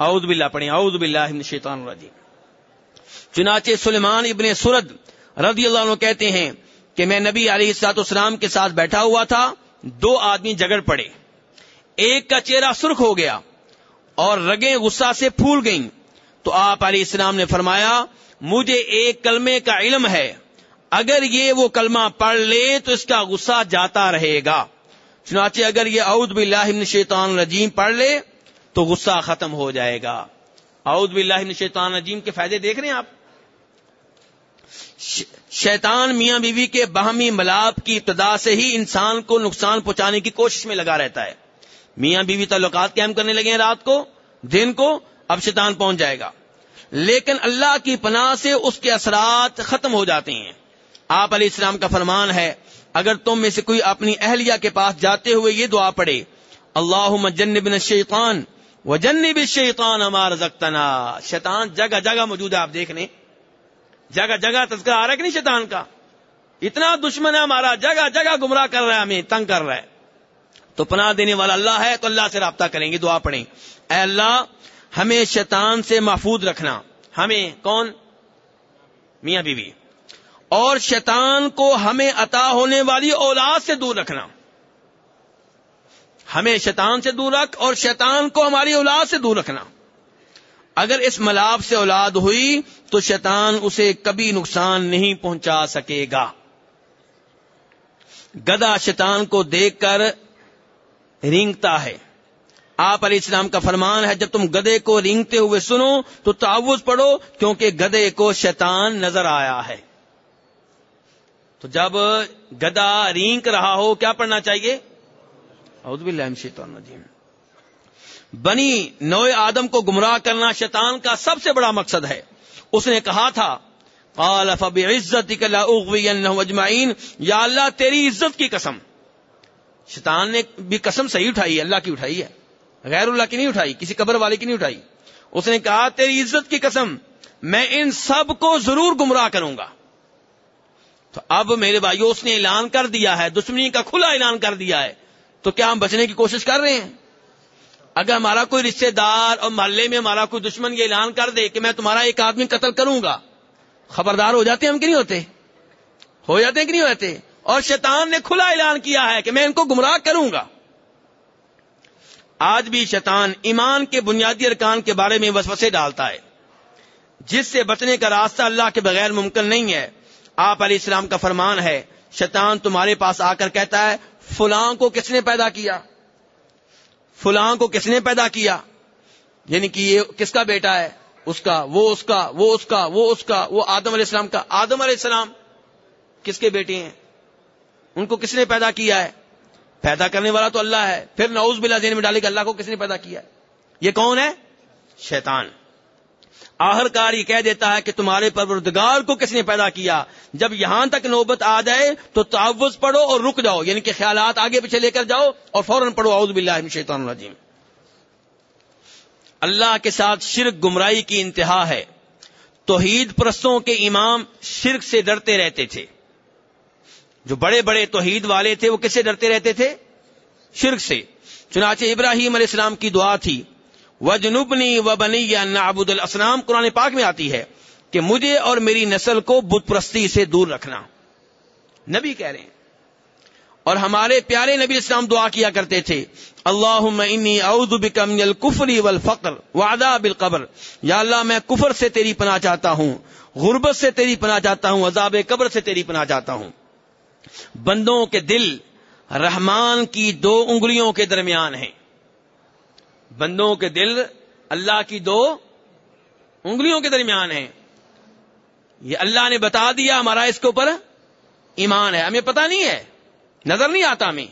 اعوذ باللہ، پڑھیں، اعوذ باللہ من الشیطان الرجیم۔ چنانچہ سلیمان ابن سرد رضی اللہ عنہ کہتے ہیں کہ میں نبی علیہ السلاط اسلام کے ساتھ بیٹھا ہوا تھا، دو آدمی جگڑ پڑے۔ ایک کا چہرہ سرخ ہو گیا اور رگیں غصہ سے پھول گئیں۔ تو آپ علیہ السلام نے فرمایا، مجھے ایک کلمے کا علم ہے، اگر یہ وہ کلمہ پڑھ لے تو اس کا غصہ جاتا رہے گا۔ چنانچہ اگر یہ اعوذ باللہ من الشیطان الرجیم پڑھ لے تو غصہ ختم ہو جائے گا۔ اعوذ باللہ من الشیطان الرجیم، کے فائدے دیکھ رہے ہیں آپ؟ شیطان میاں بیوی کے باہمی ملاپ کی ابتدا سے ہی انسان کو نقصان پہنچانے کی کوشش میں لگا رہتا ہے۔ میاں بیوی تعلقات قائم کرنے لگے ہیں رات کو، دن کو، اب شیطان پہنچ جائے گا۔ لیکن اللہ کی پناہ سے اس کے اثرات ختم ہو جاتے ہیں۔ آپ علیہ السلام کا فرمان ہے، اگر تم میں سے کوئی اپنی اہلیہ کے پاس جاتے ہوئے یہ دعا پڑے اللہ مجنب الشیطان و جنب الشیطان ہمار زختنا شیطان جگہ جگہ موجود ہے، آپ دیکھ لیں۔ جگہ جگہ تذکرہ آ رہا ہے کہ نہیں شیطان کا؟ اتنا دشمن ہے ہمارا، جگہ جگہ گمراہ کر رہا ہے ہمیں، تنگ کر رہا ہے۔ تو پناہ دینے والا اللہ ہے، تو اللہ سے رابطہ کریں گے، دعا پڑھیں۔ اے اللہ، ہمیں شیطان سے محفوظ رکھنا۔ ہمیں کون؟ میاں بیوی۔ اور شیطان کو ہمیں عطا ہونے والی اولاد سے دور رکھنا۔ ہمیں شیطان سے دور رکھ اور شیطان کو ہماری اولاد سے دور رکھنا۔ اگر اس ملاب سے اولاد ہوئی تو شیطان اسے کبھی نقصان نہیں پہنچا سکے گا۔ گدا شیطان کو دیکھ کر رینگتا ہے۔ آپ علیہ السلام کا فرمان ہے، جب تم گدے کو رینگتے ہوئے سنو تو تعوض پڑھو کیونکہ گدے کو شیطان نظر آیا ہے۔ تو جب گدا رینک رہا ہو، کیا پڑھنا چاہیے؟ بنی نو آدم کو گمراہ کرنا شیطان کا سب سے بڑا مقصد ہے۔ اس نے کہا تھا عزت اجمعین، یا اللہ تیری عزت کی قسم۔ شیطان نے بھی قسم صحیح اٹھائی اللہ کی اٹھائی ہے۔ غیر اللہ کی نہیں اٹھائی، کسی قبر والے کی نہیں اٹھائی۔ اس نے کہا، تیری عزت کی قسم، میں ان سب کو ضرور گمراہ کروں گا۔ تو اب میرے بھائیوں اس نے اعلان کر دیا ہے، دشمنی کا کھلا اعلان کر دیا ہے۔ تو کیا ہم بچنے کی کوشش کر رہے ہیں؟ اگر ہمارا کوئی رشتہ دار اور محلے میں ہمارا کوئی دشمن یہ اعلان کر دے کہ میں تمہارا ایک آدمی قتل کروں گا، خبردار ہو جاتے ہیں ہم کہ نہیں ہوتے؟ ہو جاتے ہیں کہ نہیں ہوتے؟ اور شیطان نے کھلا اعلان کیا ہے کہ میں ان کو گمراہ کروں گا۔ آج بھی شیطان ایمان کے بنیادی ارکان کے بارے میں وسوسے ڈالتا ہے، جس سے بچنے کا راستہ اللہ کے بغیر ممکن نہیں ہے۔ آپ علیہ السلام کا فرمان ہے، شیطان تمہارے پاس آ کر کہتا ہے فلاں کو کس نے پیدا کیا؟ فلاں کو کس نے پیدا کیا؟ یعنی کہ یہ کس کا بیٹا ہے؟ اس کا، وہ اس کا، وہ اس کا، وہ اس کا، وہ آدم علیہ السلام کا۔ آدم علیہ السلام کس کے بیٹے ہیں؟ ان کو کس نے پیدا کیا ہے؟ پیدا کرنے والا تو اللہ ہے۔ پھر نعوذ بلا دین میں ڈالے کہ اللہ کو کس نے پیدا کیا ہے؟ یہ کون ہے؟ شیطان۔ آخر کار یہ کہہ دیتا ہے کہ تمہارے پروردگار کو کس نے پیدا کیا؟ جب یہاں تک نوبت آ جائے تو تعوض پڑھو اور رک جاؤ یعنی کہ خیالات آگے پیچھے لے کر جاؤ اور فوراً پڑھو، اعوذ باللہ من شیطان الرجیم۔ اللہ کے ساتھ شرک گمراہی کی انتہا ہے۔ توحید پرستوں کے امام شرک سے ڈرتے رہتے تھے۔ جو بڑے بڑے توحید والے تھے وہ کس سے ڈرتے رہتے تھے؟ شرک سے۔ چنانچہ ابراہیم علیہ السلام کی دعا تھی و و بنی یا نابود قرآن پاک میں آتی ہے کہ مجھے اور میری نسل کو بت پرستی سے دور رکھنا۔ نبی کہہ رہے ہیں۔ اور ہمارے پیارے نبی اسلام دعا کیا کرتے تھے۔ اللہ من الکفر والفقر وعذاب القبر۔ یا اللہ، میں کفر سے تیری پناہ چاہتا ہوں، غربت سے تیری پناہ چاہتا ہوں، عذاب قبر سے تیری پناہ چاہتا ہوں۔ بندوں کے دل رحمان کی دو انگلیوں کے درمیان ہیں۔ بندوں کے دل اللہ کی دو انگلیوں کے درمیان ہیں۔ یہ اللہ نے بتا دیا ہمارا اس کے اوپر ایمان ہے۔ ہمیں پتا نہیں ہے۔ نظر نہیں آتا ہمیں۔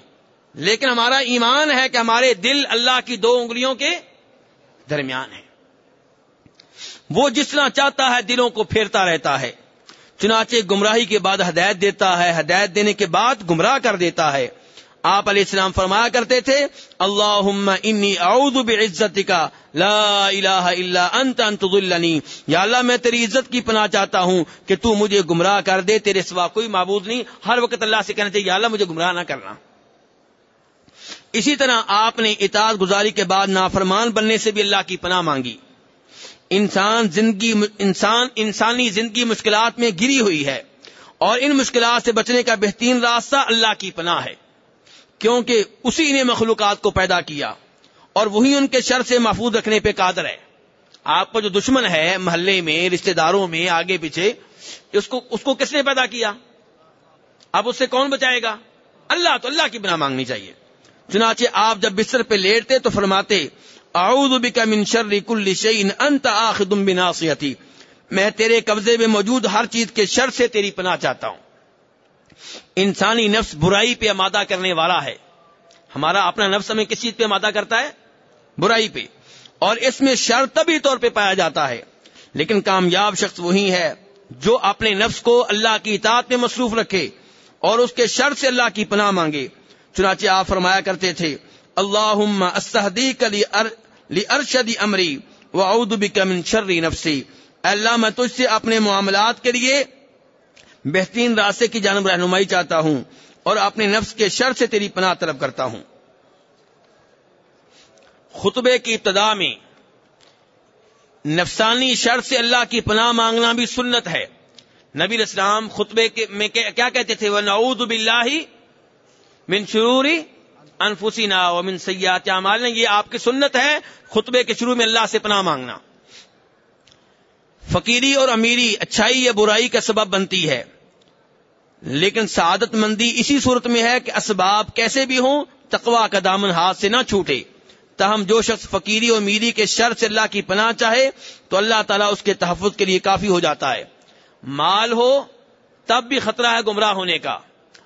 لیکن ہمارا ایمان ہے کہ ہمارے دل اللہ کی دو انگلیوں کے درمیان ہیں۔ وہ جس طرح چاہتا ہے دلوں کو پھیرتا رہتا ہے۔ چنانچہ گمراہی کے بعد ہدایت دیتا ہے۔ ہدایت دینے کے بعد گمراہ کر دیتا ہے۔ آپ علیہ السلام فرمایا کرتے تھے اللہ انی اعوذ بعزت کا لا الہ الا انت ان تضلنی. یا اللہ، میں تیری عزت کی پناہ چاہتا ہوں کہ تو مجھے گمراہ کر دے، تیرے سوا کوئی معبود نہیں۔ ہر وقت اللہ سے کہنا چاہیے، یا اللہ، مجھے گمراہ نہ کرنا. اسی طرح آپ نے اطاعت گزاری کے بعد نافرمان بننے سے بھی اللہ کی پناہ مانگی۔ انسان زندگی انسان، انسانی زندگی مشکلات میں گری ہوئی ہے اور ان مشکلات سے بچنے کا بہترین راستہ اللہ کی پناہ ہے۔ کیونکہ اسی نے مخلوقات کو پیدا کیا اور وہی ان کے شر سے محفوظ رکھنے پہ قادر ہے۔ آپ کا جو دشمن ہے محلے میں، رشتہ داروں میں، آگے پیچھے، اس کو اس کو کس نے پیدا کیا؟ اب اس سے کون بچائے گا؟ اللہ، تو اللہ کی بنا مانگنی چاہیے۔ چنانچہ آپ جب بستر پہ لیٹتے تو فرماتے، اعوذ بک من شر کل شیء، انت آخذ بناصیتی۔ میں تیرے قبضے میں موجود ہر چیز کے شر سے تیری پناہ چاہتا ہوں۔ انسانی نفس برائی پہ آمادہ کرنے والا ہے۔ ہمارا اپنا نفس ہمیں کس چیز پہ آمادہ کرتا ہے؟ برائی پہ۔ اور اس میں شر طبی طور پہ پایا جاتا ہے۔ لیکن کامیاب شخص وہی ہے جو اپنے نفس کو اللہ کی اطاعت میں مصروف رکھے اور اس کے شر سے اللہ کی پناہ مانگے۔ چنانچہ آپ فرمایا کرتے تھے اللہ استحدیق ارشد امری وعود بک من شر نفسی۔ اللہ، میں تجھ سے اپنے معاملات کے لیے بہترین راستے کی جانب رہنمائی چاہتا ہوں اور اپنے نفس کے شر سے تیری پناہ طلب کرتا ہوں۔ خطبے کی ابتدا میں نفسانی شر سے اللہ کی پناہ مانگنا بھی سنت ہے۔ نبی اسلام خطبے میں کیا کہتے تھے؟ نعود بلّہ من شروری انفسینا و من سیات اعمالنا یہ آپ کی سنت ہے۔ خطبے کے شروع میں اللہ سے پناہ مانگنا۔ فقیری اور امیری اچھائی یا برائی کا سبب بنتی ہے۔ لیکن سعادت مندی اسی صورت میں ہے کہ اسباب کیسے بھی ہوں تقوا کا دامن ہاتھ سے نہ چھوٹے۔ تاہم جو شخص فقیری اور میری کے شر سے اللہ کی پناہ چاہے، تو اللہ تعالیٰ اس کے تحفظ کے لیے کافی ہو جاتا ہے۔ مال ہو، تب بھی خطرہ ہے گمراہ ہونے کا۔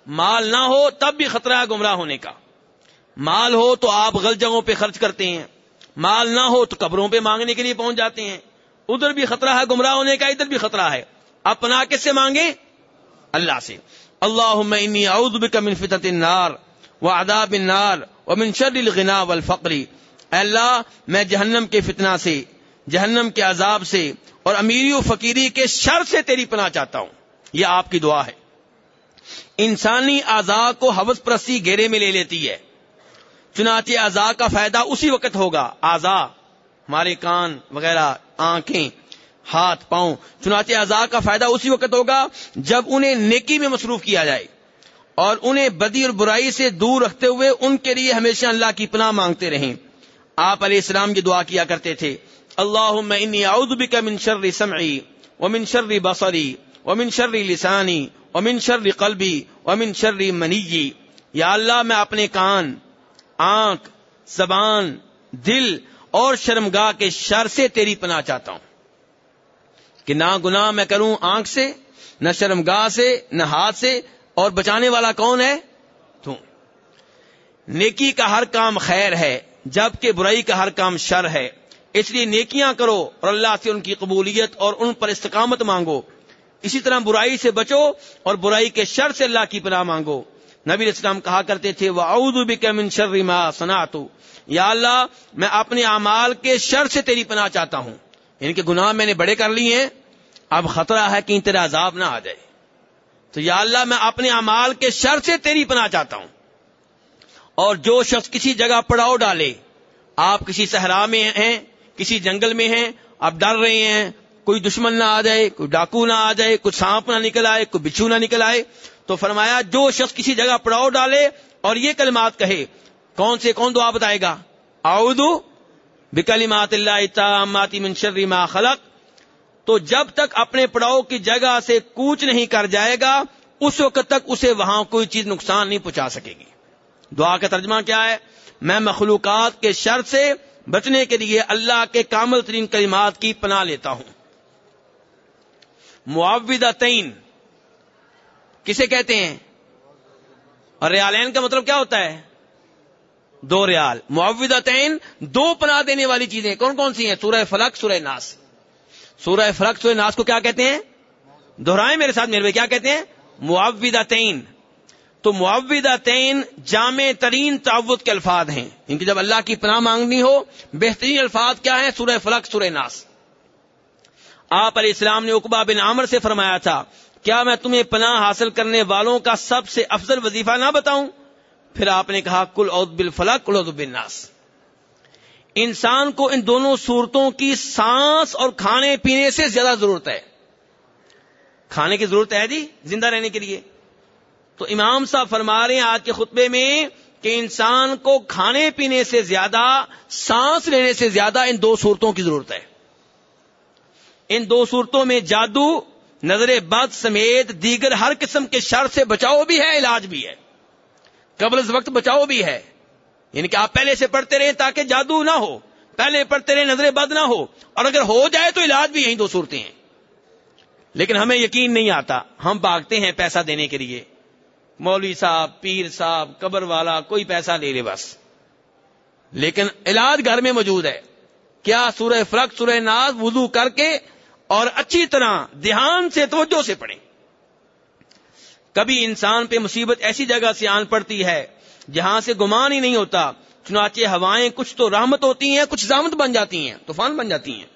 مال نہ ہو، تب بھی خطرہ ہے گمراہ ہونے کا۔ مال ہو تو آپ غلط جگہوں پہ خرچ کرتے ہیں۔ مال نہ ہو تو قبروں پہ مانگنے کے لیے پہنچ جاتے ہیں۔ ادھر بھی خطرہ ہے، گمراہ ہونے کا ادھر بھی خطرہ ہے۔ آپ پناہ کس سے مانگے اللہ سے۔ اللہ من فتت النار و اداب النار و من شر الغنا والفقر۔ اللہ، میں جہنم کے فتنہ سے، جہنم کے عذاب سے اور امیری و فقیری کے شر سے تیری پناہ چاہتا ہوں۔ یہ آپ کی دعا ہے۔ انسانی اعضاء کو حوث پرستی گھیرے میں لے لیتی ہے۔ چنانچہ اعضاء کا فائدہ اسی وقت ہوگا۔ اعضاء ہمارے کان وغیرہ آنکھیں، ہاتھ، پاؤں، چنانچہ اعضاء کا فائدہ اسی وقت ہوگا جب انہیں نیکی میں مصروف کیا جائے اور انہیں بدی اور برائی سے دور رکھتے ہوئے ان کے لیے ہمیشہ اللہ کی پناہ مانگتے رہیں۔ آپ علیہ السلام کی دعا کیا کرتے تھے اللہ اعوذ بک من شر سمعی ومن شر بصری ومن شر لسانی ومن شر قلبی ومن شر منی یا اللہ، میں اپنے کان، آنکھ، زبان، دل اور شرمگاہ کے شر سے تیری پناہ چاہتا ہوں۔ کہ نہ گناہ میں کروں آنکھ سے، نہ شرمگاہ سے، نہ ہاتھ سے، اور بچانے والا کون ہے؟ تو۔ نیکی کا ہر کام خیر ہے، جبکہ برائی کا ہر کام شر ہے۔ اس لیے نیکیاں کرو اور اللہ سے ان کی قبولیت اور ان پر استقامت مانگو۔ اسی طرح برائی سے بچو اور برائی کے شر سے اللہ کی پناہ مانگو۔ نبی اسلام کہا کرتے تھے وہ اعوذ بک من شر ما صنعت۔ یا اللہ، میں اپنے اعمال کے شر سے تیری پناہ چاہتا ہوں۔ یعنی ان کے گناہ میں نے بڑے کر لیے ہیں، اب خطرہ ہے کہ تیرا عذاب نہ آ جائے۔ تو یا اللہ، میں اپنے امال کے شر سے تیری پناہ چاہتا ہوں۔ اور جو شخص کسی جگہ پڑاؤ ڈالے، آپ کسی صحرا میں ہیں، کسی جنگل میں ہیں، آپ ڈر رہے ہیں، کوئی دشمن نہ آ جائے، کوئی ڈاکو نہ آ جائے، کوئی سانپ نہ نکل آئے، کوئی بچھو نہ نکل آئے تو فرمایا، جو شخص کسی جگہ پڑاؤ ڈالے اور یہ کلمات کہے، کون سے کون دعا بتائے گا؟ آؤدو بکلمات اللہ من شر ما خلق۔ تو جب تک اپنے پڑاؤ کی جگہ سے کوچ نہیں کر جائے گا، اس وقت تک اسے وہاں کوئی چیز نقصان نہیں پہنچا سکے گی۔ دعا کا ترجمہ کیا ہے؟ میں مخلوقات کے شر سے بچنے کے لیے اللہ کے کامل ترین کلمات کی پناہ لیتا ہوں۔ معاوضہ تین کسے کہتے ہیں؟ اور ریالین کا مطلب کیا ہوتا ہے؟ دو ریال. معاوضہ تین دو پناہ دینے والی چیزیں. کون کون سی ہیں؟ سورہ فلک سورہ ناس. سورہ فرق سورہ ناس کو کیا کہتے ہیں؟ دہرائیں میرے ساتھ میرے بھائی کیا کہتے ہیں؟ معاوضہ تین تو معاوضہ تین جامع ترین تعوت کے الفاظ ہیں. ان کی جب اللہ کی پناہ مانگنی ہو، بہترین الفاظ کیا ہیں؟ سورہ فلک سورہ ناس. آپ علیہ السلام نے اقبا بن عامر سے فرمایا تھا کیا میں تمہیں پناہ حاصل کرنے والوں کا سب سے افضل وظیفہ نہ بتاؤں؟ پھر آپ نے کہا، کل عود بل فلک کل عود بن ناس انسان کو ان دونوں صورتوں کی سانس اور کھانے پینے سے زیادہ ضرورت ہے۔ کھانے کی ضرورت ہے جی زندہ رہنے کے لیے۔ تو امام صاحب فرما رہے ہیں آج کے خطبے میں کہ انسان کو کھانے پینے سے زیادہ، سانس لینے سے زیادہ ان دو صورتوں کی ضرورت ہے۔ ان دو صورتوں میں جادو نظر بد سمیت دیگر ہر قسم کے شر سے بچاؤ بھی ہے، علاج بھی ہے۔ قبل وقت بچاؤ بھی ہے۔ یعنی کہ آپ پہلے سے پڑھتے رہیں تاکہ جادو نہ ہو۔ پہلے پڑھتے رہے نظر بد نہ ہو۔ اور اگر ہو جائے تو علاج بھی یہی دو صورتیں ہیں۔ لیکن ہمیں یقین نہیں آتا۔ ہم بھاگتے ہیں پیسہ دینے کے لیے۔ مولوی صاحب، پیر صاحب، قبر والا، کوئی پیسہ لے لے بس۔ لیکن علاج گھر میں موجود ہے۔ کیا سورہ فرق، سورہ ناز وضو کر کے اور اچھی طرح دھیان سے توجہ سے پڑھیں۔ کبھی انسان پہ مصیبت ایسی جگہ سے آن پڑتی ہے جہاں سے گمان ہی نہیں ہوتا، چنانچہ ہوائیں کچھ تو رحمت ہوتی ہیں، کچھ زحمت بن جاتی ہیں، طوفان بن جاتی ہیں۔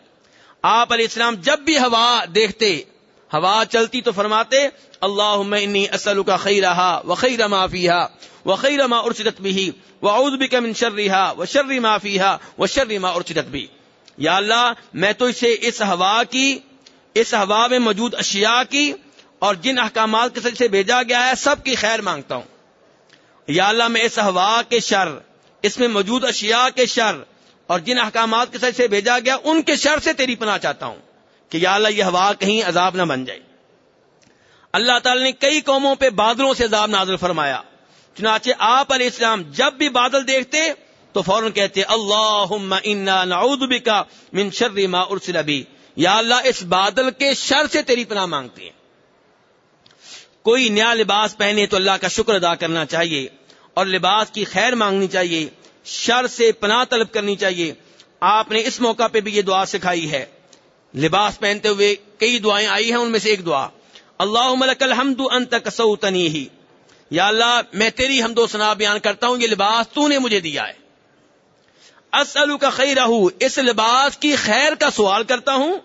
آپ علیہ السلام جب بھی ہوا دیکھتے، ہوا چلتی تو فرماتے اللہ انی اسلو کا خی رہا و خیر معافیہ و خیر ما ارشدت بھی و اعوذ بک من شرها و شر ما فيها و شر ما ارشدت بھی یا اللہ، میں تو اسے اس ہوا کی، اس ہوا میں موجود اشیاء کی اور جن احکامات کے سے بھیجا گیا ہے، سب کی خیر مانگتا ہوں۔ یا اللہ، میں اس ہوا کے شر، اس میں موجود اشیاء کے شر اور جن احکامات کے سچ سے بھیجا گیا، ان کے شر سے تیری پناہ چاہتا ہوں کہ یا اللہ، یہ ہوا کہیں عذاب نہ بن جائے۔ اللہ تعالی نے کئی قوموں پہ بادلوں سے عذاب نازل فرمایا۔ چنانچہ آپ علیہ السلام جب بھی بادل دیکھتے تو فوراً کہتے اللہ من شر ما ارسل بی. یا اللہ، اس بادل کے شر سے تیری پناہ مانگتے ہیں۔ کوئی نیا لباس پہنے تو اللہ کا شکر ادا کرنا چاہیے اور لباس کی خیر مانگنی چاہیے، شر سے پناہ طلب کرنی چاہیے۔ آپ نے اس موقع پہ بھی یہ دعا سکھائی ہے۔ لباس پہنتے ہوئے کئی دعائیں آئی ہیں، ان میں سے ایک دعا اللہ ملک الحمد انت کسوتنی ہی یا اللہ، میں تیری حمد و سنا بیان کرتا ہوں، یہ لباس تو نے مجھے دیا ہے۔ اسلو کا خیر اس لباس کی خیر کا سوال کرتا ہوں۔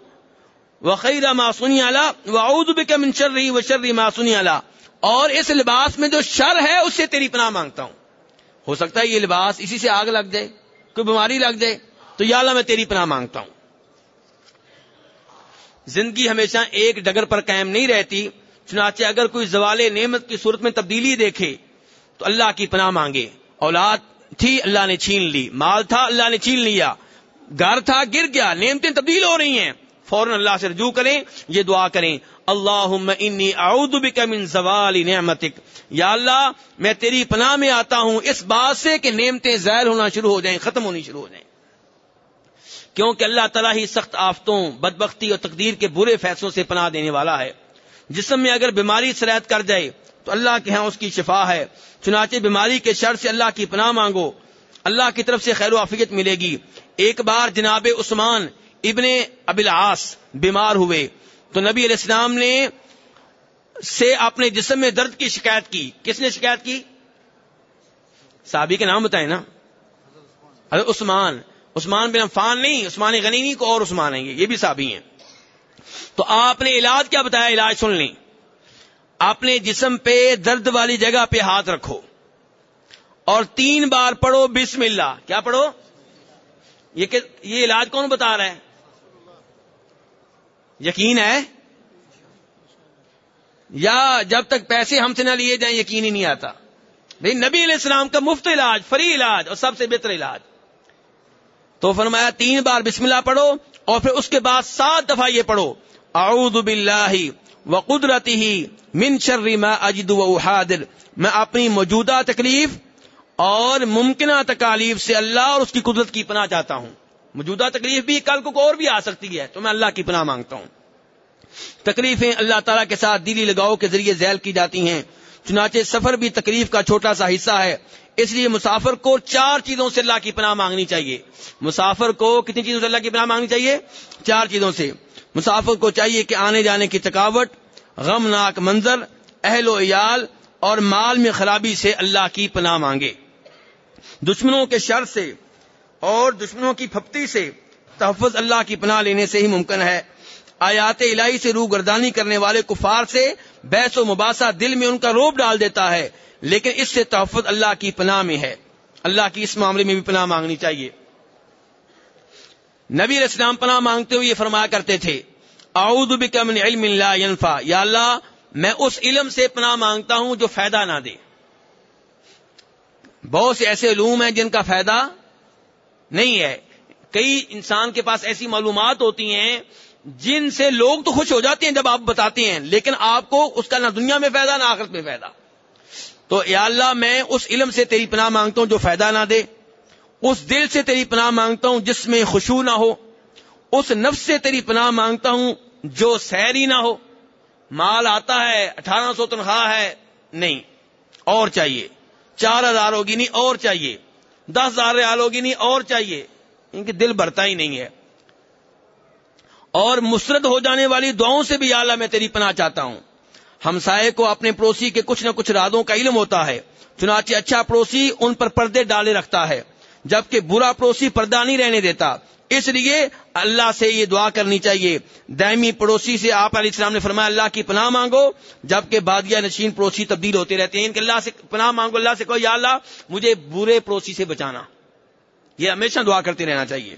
وہ معصونی اعلیٰ و من شرری و شرری معصونی اعلیٰ اور اس لباس میں جو شر ہے، اس سے تیری پناہ مانگتا ہوں۔ ہو سکتا ہے یہ لباس اسی سے آگ لگ جائے، کوئی بیماری لگ جائے، تو یا اللہ میں تیری پناہ مانگتا ہوں۔ زندگی ہمیشہ ایک ڈگر پر قائم نہیں رہتی، چنانچہ اگر کوئی زوال نعمت کی صورت میں تبدیلی دیکھے، تو اللہ کی پناہ مانگے۔ اولاد تھی، اللہ نے چھین لی۔ مال تھا، اللہ نے چھین لیا۔ گھر تھا، گر گیا۔ نعمتیں تبدیل ہو رہی ہیں۔ فوراً اللہ سے رجوع کریں، یہ دعا کریں۔ اللہ انی اعوذ بک من زوال نعمتک۔ یا اللہ، میں تیری پناہ میں آتا ہوں۔ اس بات سے کہ نعمتیں زائل ہونا شروع ہو جائیں، ختم ہونی شروع ہو جائیں۔ کیونکہ اللہ تعالیٰ ہی سخت آفتوں، بدبختی اور تقدیر کے برے فیصلوں سے پناہ دینے والا ہے۔ جسم میں اگر بیماری سرایت کر جائے تو اللہ کے ہاں اس کی شفا ہے۔ چنانچہ بیماری کے شر سے اللہ کی پناہ مانگو۔ اللہ کی طرف سے خیر و عافیت ملے گی۔ ایک بار جناب عثمان ابن ابل آس بیمار ہوئے۔ تو نبی علیہ السلام نے سے اپنے جسم میں درد کی شکایت کی۔ کس نے شکایت کی؟ صحابی کے نام بتائیں نا۔ ارے عثمان۔ عثمان بن عفان نہیں، عثمان غنی نہیں کو اور عثمان ہیں۔ یہ بھی صحابی ہیں۔ تو آپ نے علاج کیا بتایا؟ علاج سن لیں۔ اپنے جسم پہ درد والی جگہ پہ ہاتھ رکھو اور تین بار پڑھو بسم اللہ کیا پڑھو یہ یہ علاج کون بتا رہا ہے یقین ہے یا جب تک پیسے ہم سے نہ لیے جائیں یقین ہی نہیں آتا بھائی نبی علیہ السلام کا مفت علاج، فری علاج اور سب سے بہتر علاج۔ تو فرمایا تین بار بسم اللہ پڑھو اور پھر اس کے بعد سات دفعہ یہ پڑھو۔ اعوذ باللہ و قدرتی ہی من شر ما اجد و احادر، میں اپنی موجودہ تکلیف اور ممکنہ تکالیف سے اللہ اور اس کی قدرت کی پناہ چاہتا ہوں۔ موجودہ تکلیف بھی کل کو اور بھی آ سکتی ہے، تو میں اللہ کی پناہ مانگتا ہوں۔ تکلیفیں اللہ تعالیٰ کے ساتھ دلی لگاؤ کے ذریعے ذیل کی جاتی ہیں، چنانچہ سفر بھی تکلیف کا چھوٹا سا حصہ ہے۔ اس لیے مسافر کو چار چیزوں سے اللہ کی پناہ مانگنی چاہیے۔ مسافر کو کتنی چیزوں سے اللہ کی پناہ مانگنی چاہیے؟ چار چیزوں سے۔ مسافر کو چاہیے کہ آنے جانے کی تھکاوٹ، غمناک منظر، اہل و عیال اور مال میں خرابی سے اللہ کی پناہ مانگے۔ دشمنوں کے شر سے اور دشمنوں کی پھپتی سے تحفظ اللہ کی پناہ لینے سے ہی ممکن ہے۔ آیات الہی سے روح گردانی کرنے والے کفار سے بحث و مباحثہ دل میں ان کا روپ ڈال دیتا ہے۔ لیکن اس سے تحفظ اللہ کی پناہ میں ہے۔ اللہ کی اس معاملے میں بھی پناہ مانگنی چاہیے۔ نبی اسلام پناہ مانگتے ہوئے یہ فرمایا کرتے تھے، اعوذ بک من علم لا ينفع یا اللہ، میں اس علم سے پناہ مانگتا ہوں جو فائدہ نہ دے۔ بہت سے ایسے علوم ہیں جن کا فائدہ نہیں ہے۔ کئی انسان کے پاس ایسی معلومات ہوتی ہیں جن سے لوگ تو خوش ہو جاتے ہیں جب آپ بتاتے ہیں، لیکن آپ کو اس کا نہ دنیا میں فائدہ نہ آخرت میں فائدہ۔ تو یا اللہ میں اس علم سے تیری پناہ مانگتا ہوں جو فائدہ نہ دے، اس دل سے تیری پناہ مانگتا ہوں جس میں خوشبو نہ ہو، اس نفس سے تیری پناہ مانگتا ہوں جو سیری نہ ہو۔ مال آتا ہے، اٹھارہ سو تنخواہ ہے، نہیں، اور چاہیے۔ چار ہزار ہوگی نہیں، اور چاہیے۔ دس ہزار ریال ہوگی نہیں، اور چاہیے۔ ان کے دل بھرتا ہی نہیں ہے۔ اور مسرد ہو جانے والی دعاؤں سے بھی اعلیٰ میں تیری پناہ چاہتا ہوں۔ ہمسائے کو اپنے پڑوسی کے کچھ نہ کچھ رادوں کا علم ہوتا ہے، چنانچہ اچھا پڑوسی ان پر پردے ڈالے رکھتا ہے، جبکہ برا پڑوسی پردہ نہیں رہنے دیتا۔ اس لیے اللہ سے یہ دعا کرنی چاہیے۔ دائمی پڑوسی سے آپ علیہ السلام نے فرمایا، اللہ کی پناہ مانگو، جبکہ بادیا نشین پڑوسی تبدیل ہوتے رہتے ہیں۔ کہ اللہ سے پناہ مانگو، اللہ سے کہو، یا اللہ، مجھے برے پڑوسی سے بچانا۔ یہ ہمیشہ دعا کرتے رہنا چاہیے۔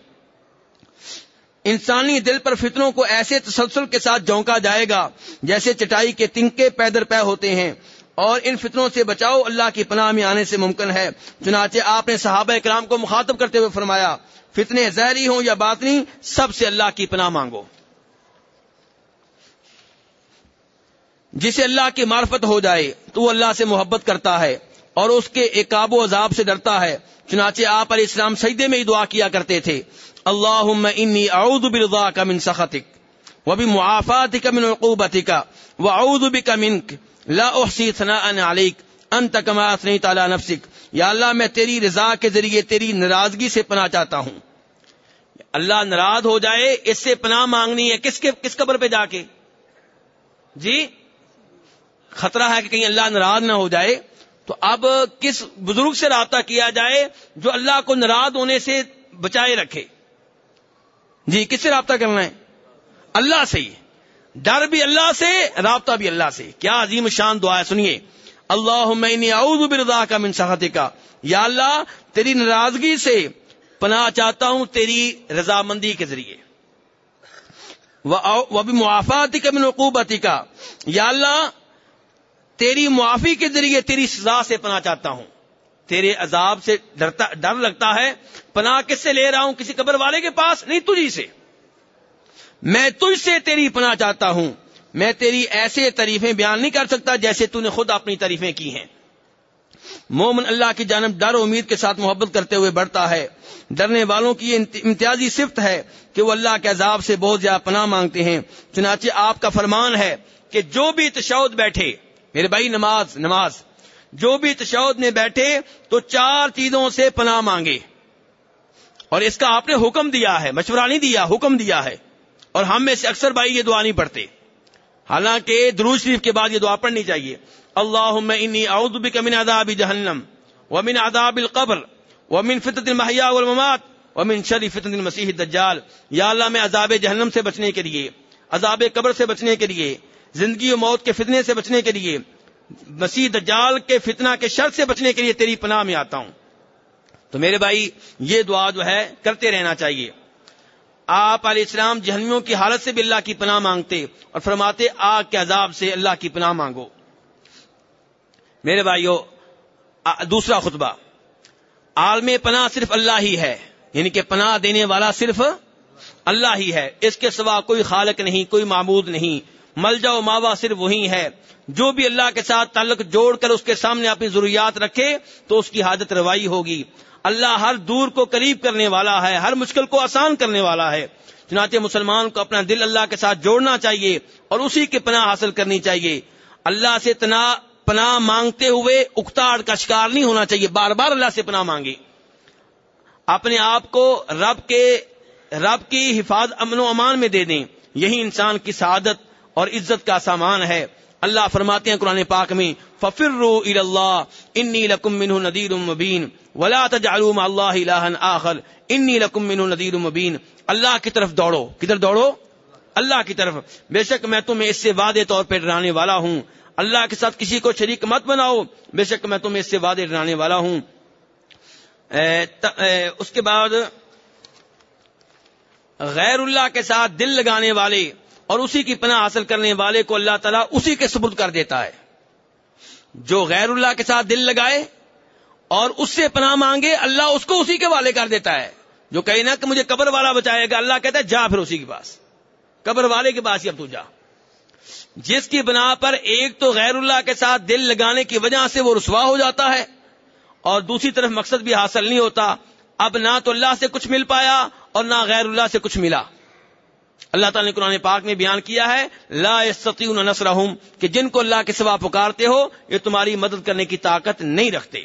انسانی دل پر فتنوں کو ایسے تسلسل کے ساتھ جونکا جائے گا جیسے چٹائی کے تنکے پیدر پے ہوتے ہیں۔ اور ان فتنوں سے بچاؤ اللہ کی پناہ میں آنے سے ممکن ہے۔ چنانچہ آپ نے صحابہ کرام کو مخاطب کرتے ہوئے فرمایا، فتنے زہری ہوں یا باطنی، سب سے اللہ کی پناہ مانگو۔ جسے اللہ کی معرفت ہو جائے تو وہ اللہ سے محبت کرتا ہے اور اس کے ایک و عذاب سے ڈرتا ہے۔ چنانچہ آپ علیہ السلام سجدے میں ہی دعا کیا کرتے تھے۔ اللہ انی اعوذ برضا کا من سخطک وہ من عقوبت کا وہ اعوذ بک منک. لا احسی ثناء علیک. انت کما اثنیت علی نفسک. یا اللہ، میں تیری رضا کے ذریعے تیری ناراضگی سے پناہ چاہتا ہوں۔ اللہ ناراض ہو جائے، اس سے پناہ مانگنی ہے۔ کس کے، کس قبر پہ جا کے؟ جی؟ خطرہ ہے کہ کہیں اللہ ناراض نہ ہو جائے۔ تو اب کس بزرگ سے رابطہ کیا جائے جو اللہ کو ناراض ہونے سے بچائے رکھے؟ جی کس سے رابطہ کرنا ہے؟ اللہ سے ہی۔ ڈر بھی اللہ سے، رابطہ بھی اللہ سے۔ کیا عظیم شان دعا ہے، سنیے۔ اللہ اعوذ کا من کا یا اللہ، تیری ناراضگی سے پناہ چاہتا ہوں تیری رضامندی کے ذریعے۔ وہ بھی معافات کا من عقوبتی کا یا اللہ، تیری معافی کے ذریعے تیری سزا سے پناہ چاہتا ہوں۔ تیرے عذاب سے ڈرتا ڈر لگتا ہے، پناہ کس سے لے رہا ہوں؟ کسی قبر والے کے پاس؟ نہیں، تجھی سے۔ میں تجھ سے تیری پناہ چاہتا ہوں۔ میں تیری ایسے تعریفیں بیان نہیں کر سکتا جیسے تو نے خود اپنی تعریفیں کی ہیں۔ مومن اللہ کی جانب ڈر و امید کے ساتھ محبت کرتے ہوئے بڑھتا ہے۔ ڈرنے والوں کی امتیازی صفت ہے کہ وہ اللہ کے عذاب سے بہت زیادہ پناہ مانگتے ہیں۔ چنانچہ آپ کا فرمان ہے کہ جو بھی تشود بیٹھے، میرے بھائی، نماز نماز۔ جو بھی تشود میں بیٹھے تو چار چیزوں سے پناہ مانگے۔ اور اس کا آپ نے حکم دیا ہے، مشورہ نہیں دیا، حکم دیا ہے۔ اور ہم میں سے اکثر بھائی یہ دعا نہیں پڑھتے۔ حالانکہ دروز شریف کے بعد یہ دعا پڑھنی چاہیے۔ اللہ انی اعوذ بک من عذاب جہنم ومن عذاب القبر ومن فتنة المحیا والممات ومن شر فتنة المسیح الدجال۔ یا اللہ، میں عذاب جہنم سے بچنے کے لیے، عذاب قبر سے بچنے کے لیے، زندگی و موت کے فتنے سے بچنے کے لیے مسیح دجال کے فتنہ کے شر سے بچنے کے لیے تیری پناہ میں آتا ہوں۔ تو میرے بھائی، یہ دعا جو ہے، کرتے رہنا چاہیے۔ آپ علیہ السلام جہنمیوں کی حالت سے بھی اللہ کی پناہ مانگتے اور فرماتے، آگ کے عذاب سے اللہ کی پناہ مانگو۔ میرے بھائیو دوسرا خطبہ۔ عالم پناہ صرف اللہ ہی ہے یعنی کہ پناہ دینے والا صرف اللہ ہی ہے۔ اس کے سوا کوئی خالق نہیں، کوئی معبود نہیں۔ مل جاؤ ماوا صرف وہی ہے۔ جو بھی اللہ کے ساتھ تعلق جوڑ کر اس کے سامنے اپنی ضروریات رکھے تو اس کی حاجت روائی ہوگی۔ اللہ ہر دور کو قریب کرنے والا ہے، ہر مشکل کو آسان کرنے والا ہے۔ چنانچہ مسلمان کو اپنا دل اللہ کے ساتھ جوڑنا چاہیے اور اسی کی پناہ حاصل کرنی چاہیے۔ اللہ سے تنا، پناہ مانگتے ہوئے اکتاڑ کا شکار نہیں ہونا چاہیے، بار بار اللہ سے پناہ مانگے۔ اپنے آپ کو رب کے، رب کی حفاظت امن و امان میں دے دیں۔ یہی انسان کی سعادت اور عزت کا سامان ہے۔ اللہ فرماتے ہیں قرآن پاک میں ففر اللہ انی لکم منہ ندیر مبین ولا تجعلوا مع اللہ الہا آخر انی لکم منہ ندیر مبین اللہ کی طرف دوڑو۔ کدھر دوڑو؟ اللہ کی طرف۔ بے شک میں تمہیں اس سے وعدے طور پہ ڈرانے والا ہوں۔ اللہ کے ساتھ کسی کو شریک مت بناؤ۔ بے شک میں تمہیں اس سے وعدے ڈرانے والا ہوں۔ اس کے بعد غیر اللہ کے ساتھ دل لگانے والے اور اسی کی پناہ حاصل کرنے والے کو اللہ تعالیٰ اسی کے سبرد کر دیتا ہے۔ جو غیر اللہ کے ساتھ دل لگائے اور اس سے پناہ مانگے، اللہ اس کو اسی کے والے کر دیتا ہے۔ جو کہے نا کہ مجھے قبر والا بچائے گا، اللہ کہتا ہے، جا پھر اسی کے پاس۔ قبر والے کے پاس ہی اب تو جا۔ جس کی بنا پر ایک تو غیر اللہ کے ساتھ دل لگانے کی وجہ سے وہ رسوا ہو جاتا ہے اور دوسری طرف مقصد بھی حاصل نہیں ہوتا۔ اب نہ تو اللہ سے کچھ مل پایا اور نہ غیر اللہ سے کچھ ملا۔ اللہ تعالیٰ نے قرآن پاک میں بیان کیا ہے، لا نسرہم کہ جن کو اللہ کے سوا پکارتے ہو، یہ تمہاری مدد کرنے کی طاقت نہیں رکھتے۔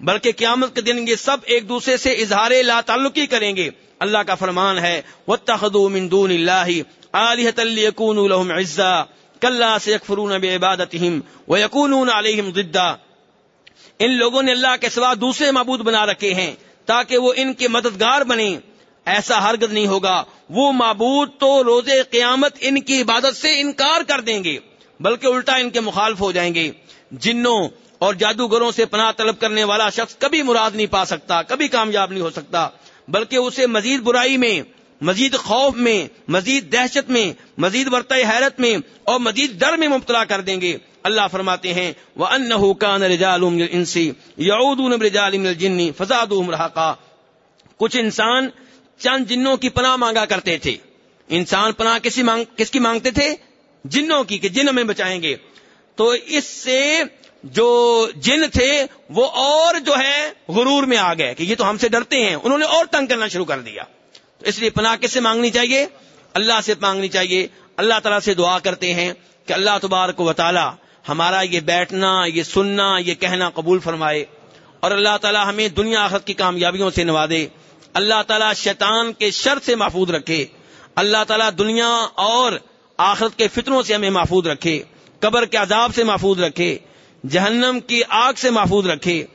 بلکہ قیامت کے دن یہ سب ایک دوسرے سے اظہار لا تعلقی کریں گے۔ اللہ کا فرمان ہے، وَاتَّخَذُوا مِن دُونِ اللَّهِ آلِهَةً لِيَكُونُوا لَهُمْ عِزَّا، كَلَّا سَيَكْفُرُونَ بِعِبَادَتِهِمْ وَيَكُونُونَ عَلَيْهِمْ ضِدًّا۔ ان لوگوں نے اللہ کے سوا دوسرے معبود بنا رکھے ہیں، تاکہ وہ ان کے مددگار بنے ایسا ہرگز نہیں ہوگا۔ وہ معبود تو روز قیامت ان کی عبادت سے انکار کر دیں گے، بلکہ الٹا ان کے مخالف ہو جائیں گے۔ جنوں اور جادوگروں سے پناہ طلب کرنے والا شخص کبھی مراد نہیں پا سکتا، کبھی کامیاب نہیں ہو سکتا، بلکہ اسے مزید برائی میں، مزید خوف میں، مزید دہشت میں، مزید برتع حیرت میں اور مزید ڈر میں مبتلا کر دیں گے۔ اللہ فرماتے ہیں وہ ان انسی جنی فساد کچھ انسان چند جنوں کی پناہ مانگا کرتے تھے۔ انسان پناہ کسی مانگ، کس کی مانگتے تھے؟ جنوں کی کہ جن ہمیں بچائیں گے۔ تو اس سے جو جن تھے، وہ اور جو ہے غرور میں آ گئے کہ یہ تو ہم سے ڈرتے ہیں۔ انہوں نے اور تنگ کرنا شروع کر دیا۔ تو اس لیے پناہ کس سے مانگنی چاہیے؟ اللہ سے مانگنی چاہیے۔ اللہ تعالیٰ سے دعا کرتے ہیں کہ اللہ تبارک و تعالی ہمارا یہ بیٹھنا، یہ سننا، یہ کہنا قبول فرمائے اور اللہ تعالیٰ ہمیں دنیا آخرت کی کامیابیوں سے نوازے۔ اللہ تعالیٰ شیطان کے شر سے محفوظ رکھے۔ اللہ تعالیٰ دنیا اور آخرت کے فطروں سے ہمیں محفوظ رکھے۔ قبر کے عذاب سے محفوظ رکھے۔ جہنم کی آگ سے محفوظ رکھے۔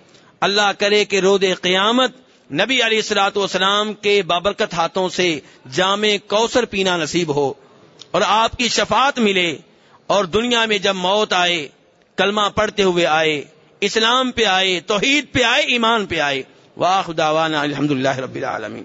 اللہ کرے کہ رود قیامت نبی علیہ السلاۃ والسلام کے بابرکت ہاتھوں سے جامع کوثر پینا نصیب ہو اور آپ کی شفاعت ملے اور دنیا میں جب موت آئے، کلمہ پڑھتے ہوئے آئے، اسلام پہ آئے، توحید پہ آئے، ایمان پہ آئے۔ واہ خداوانا الحمد للہ رب العالمین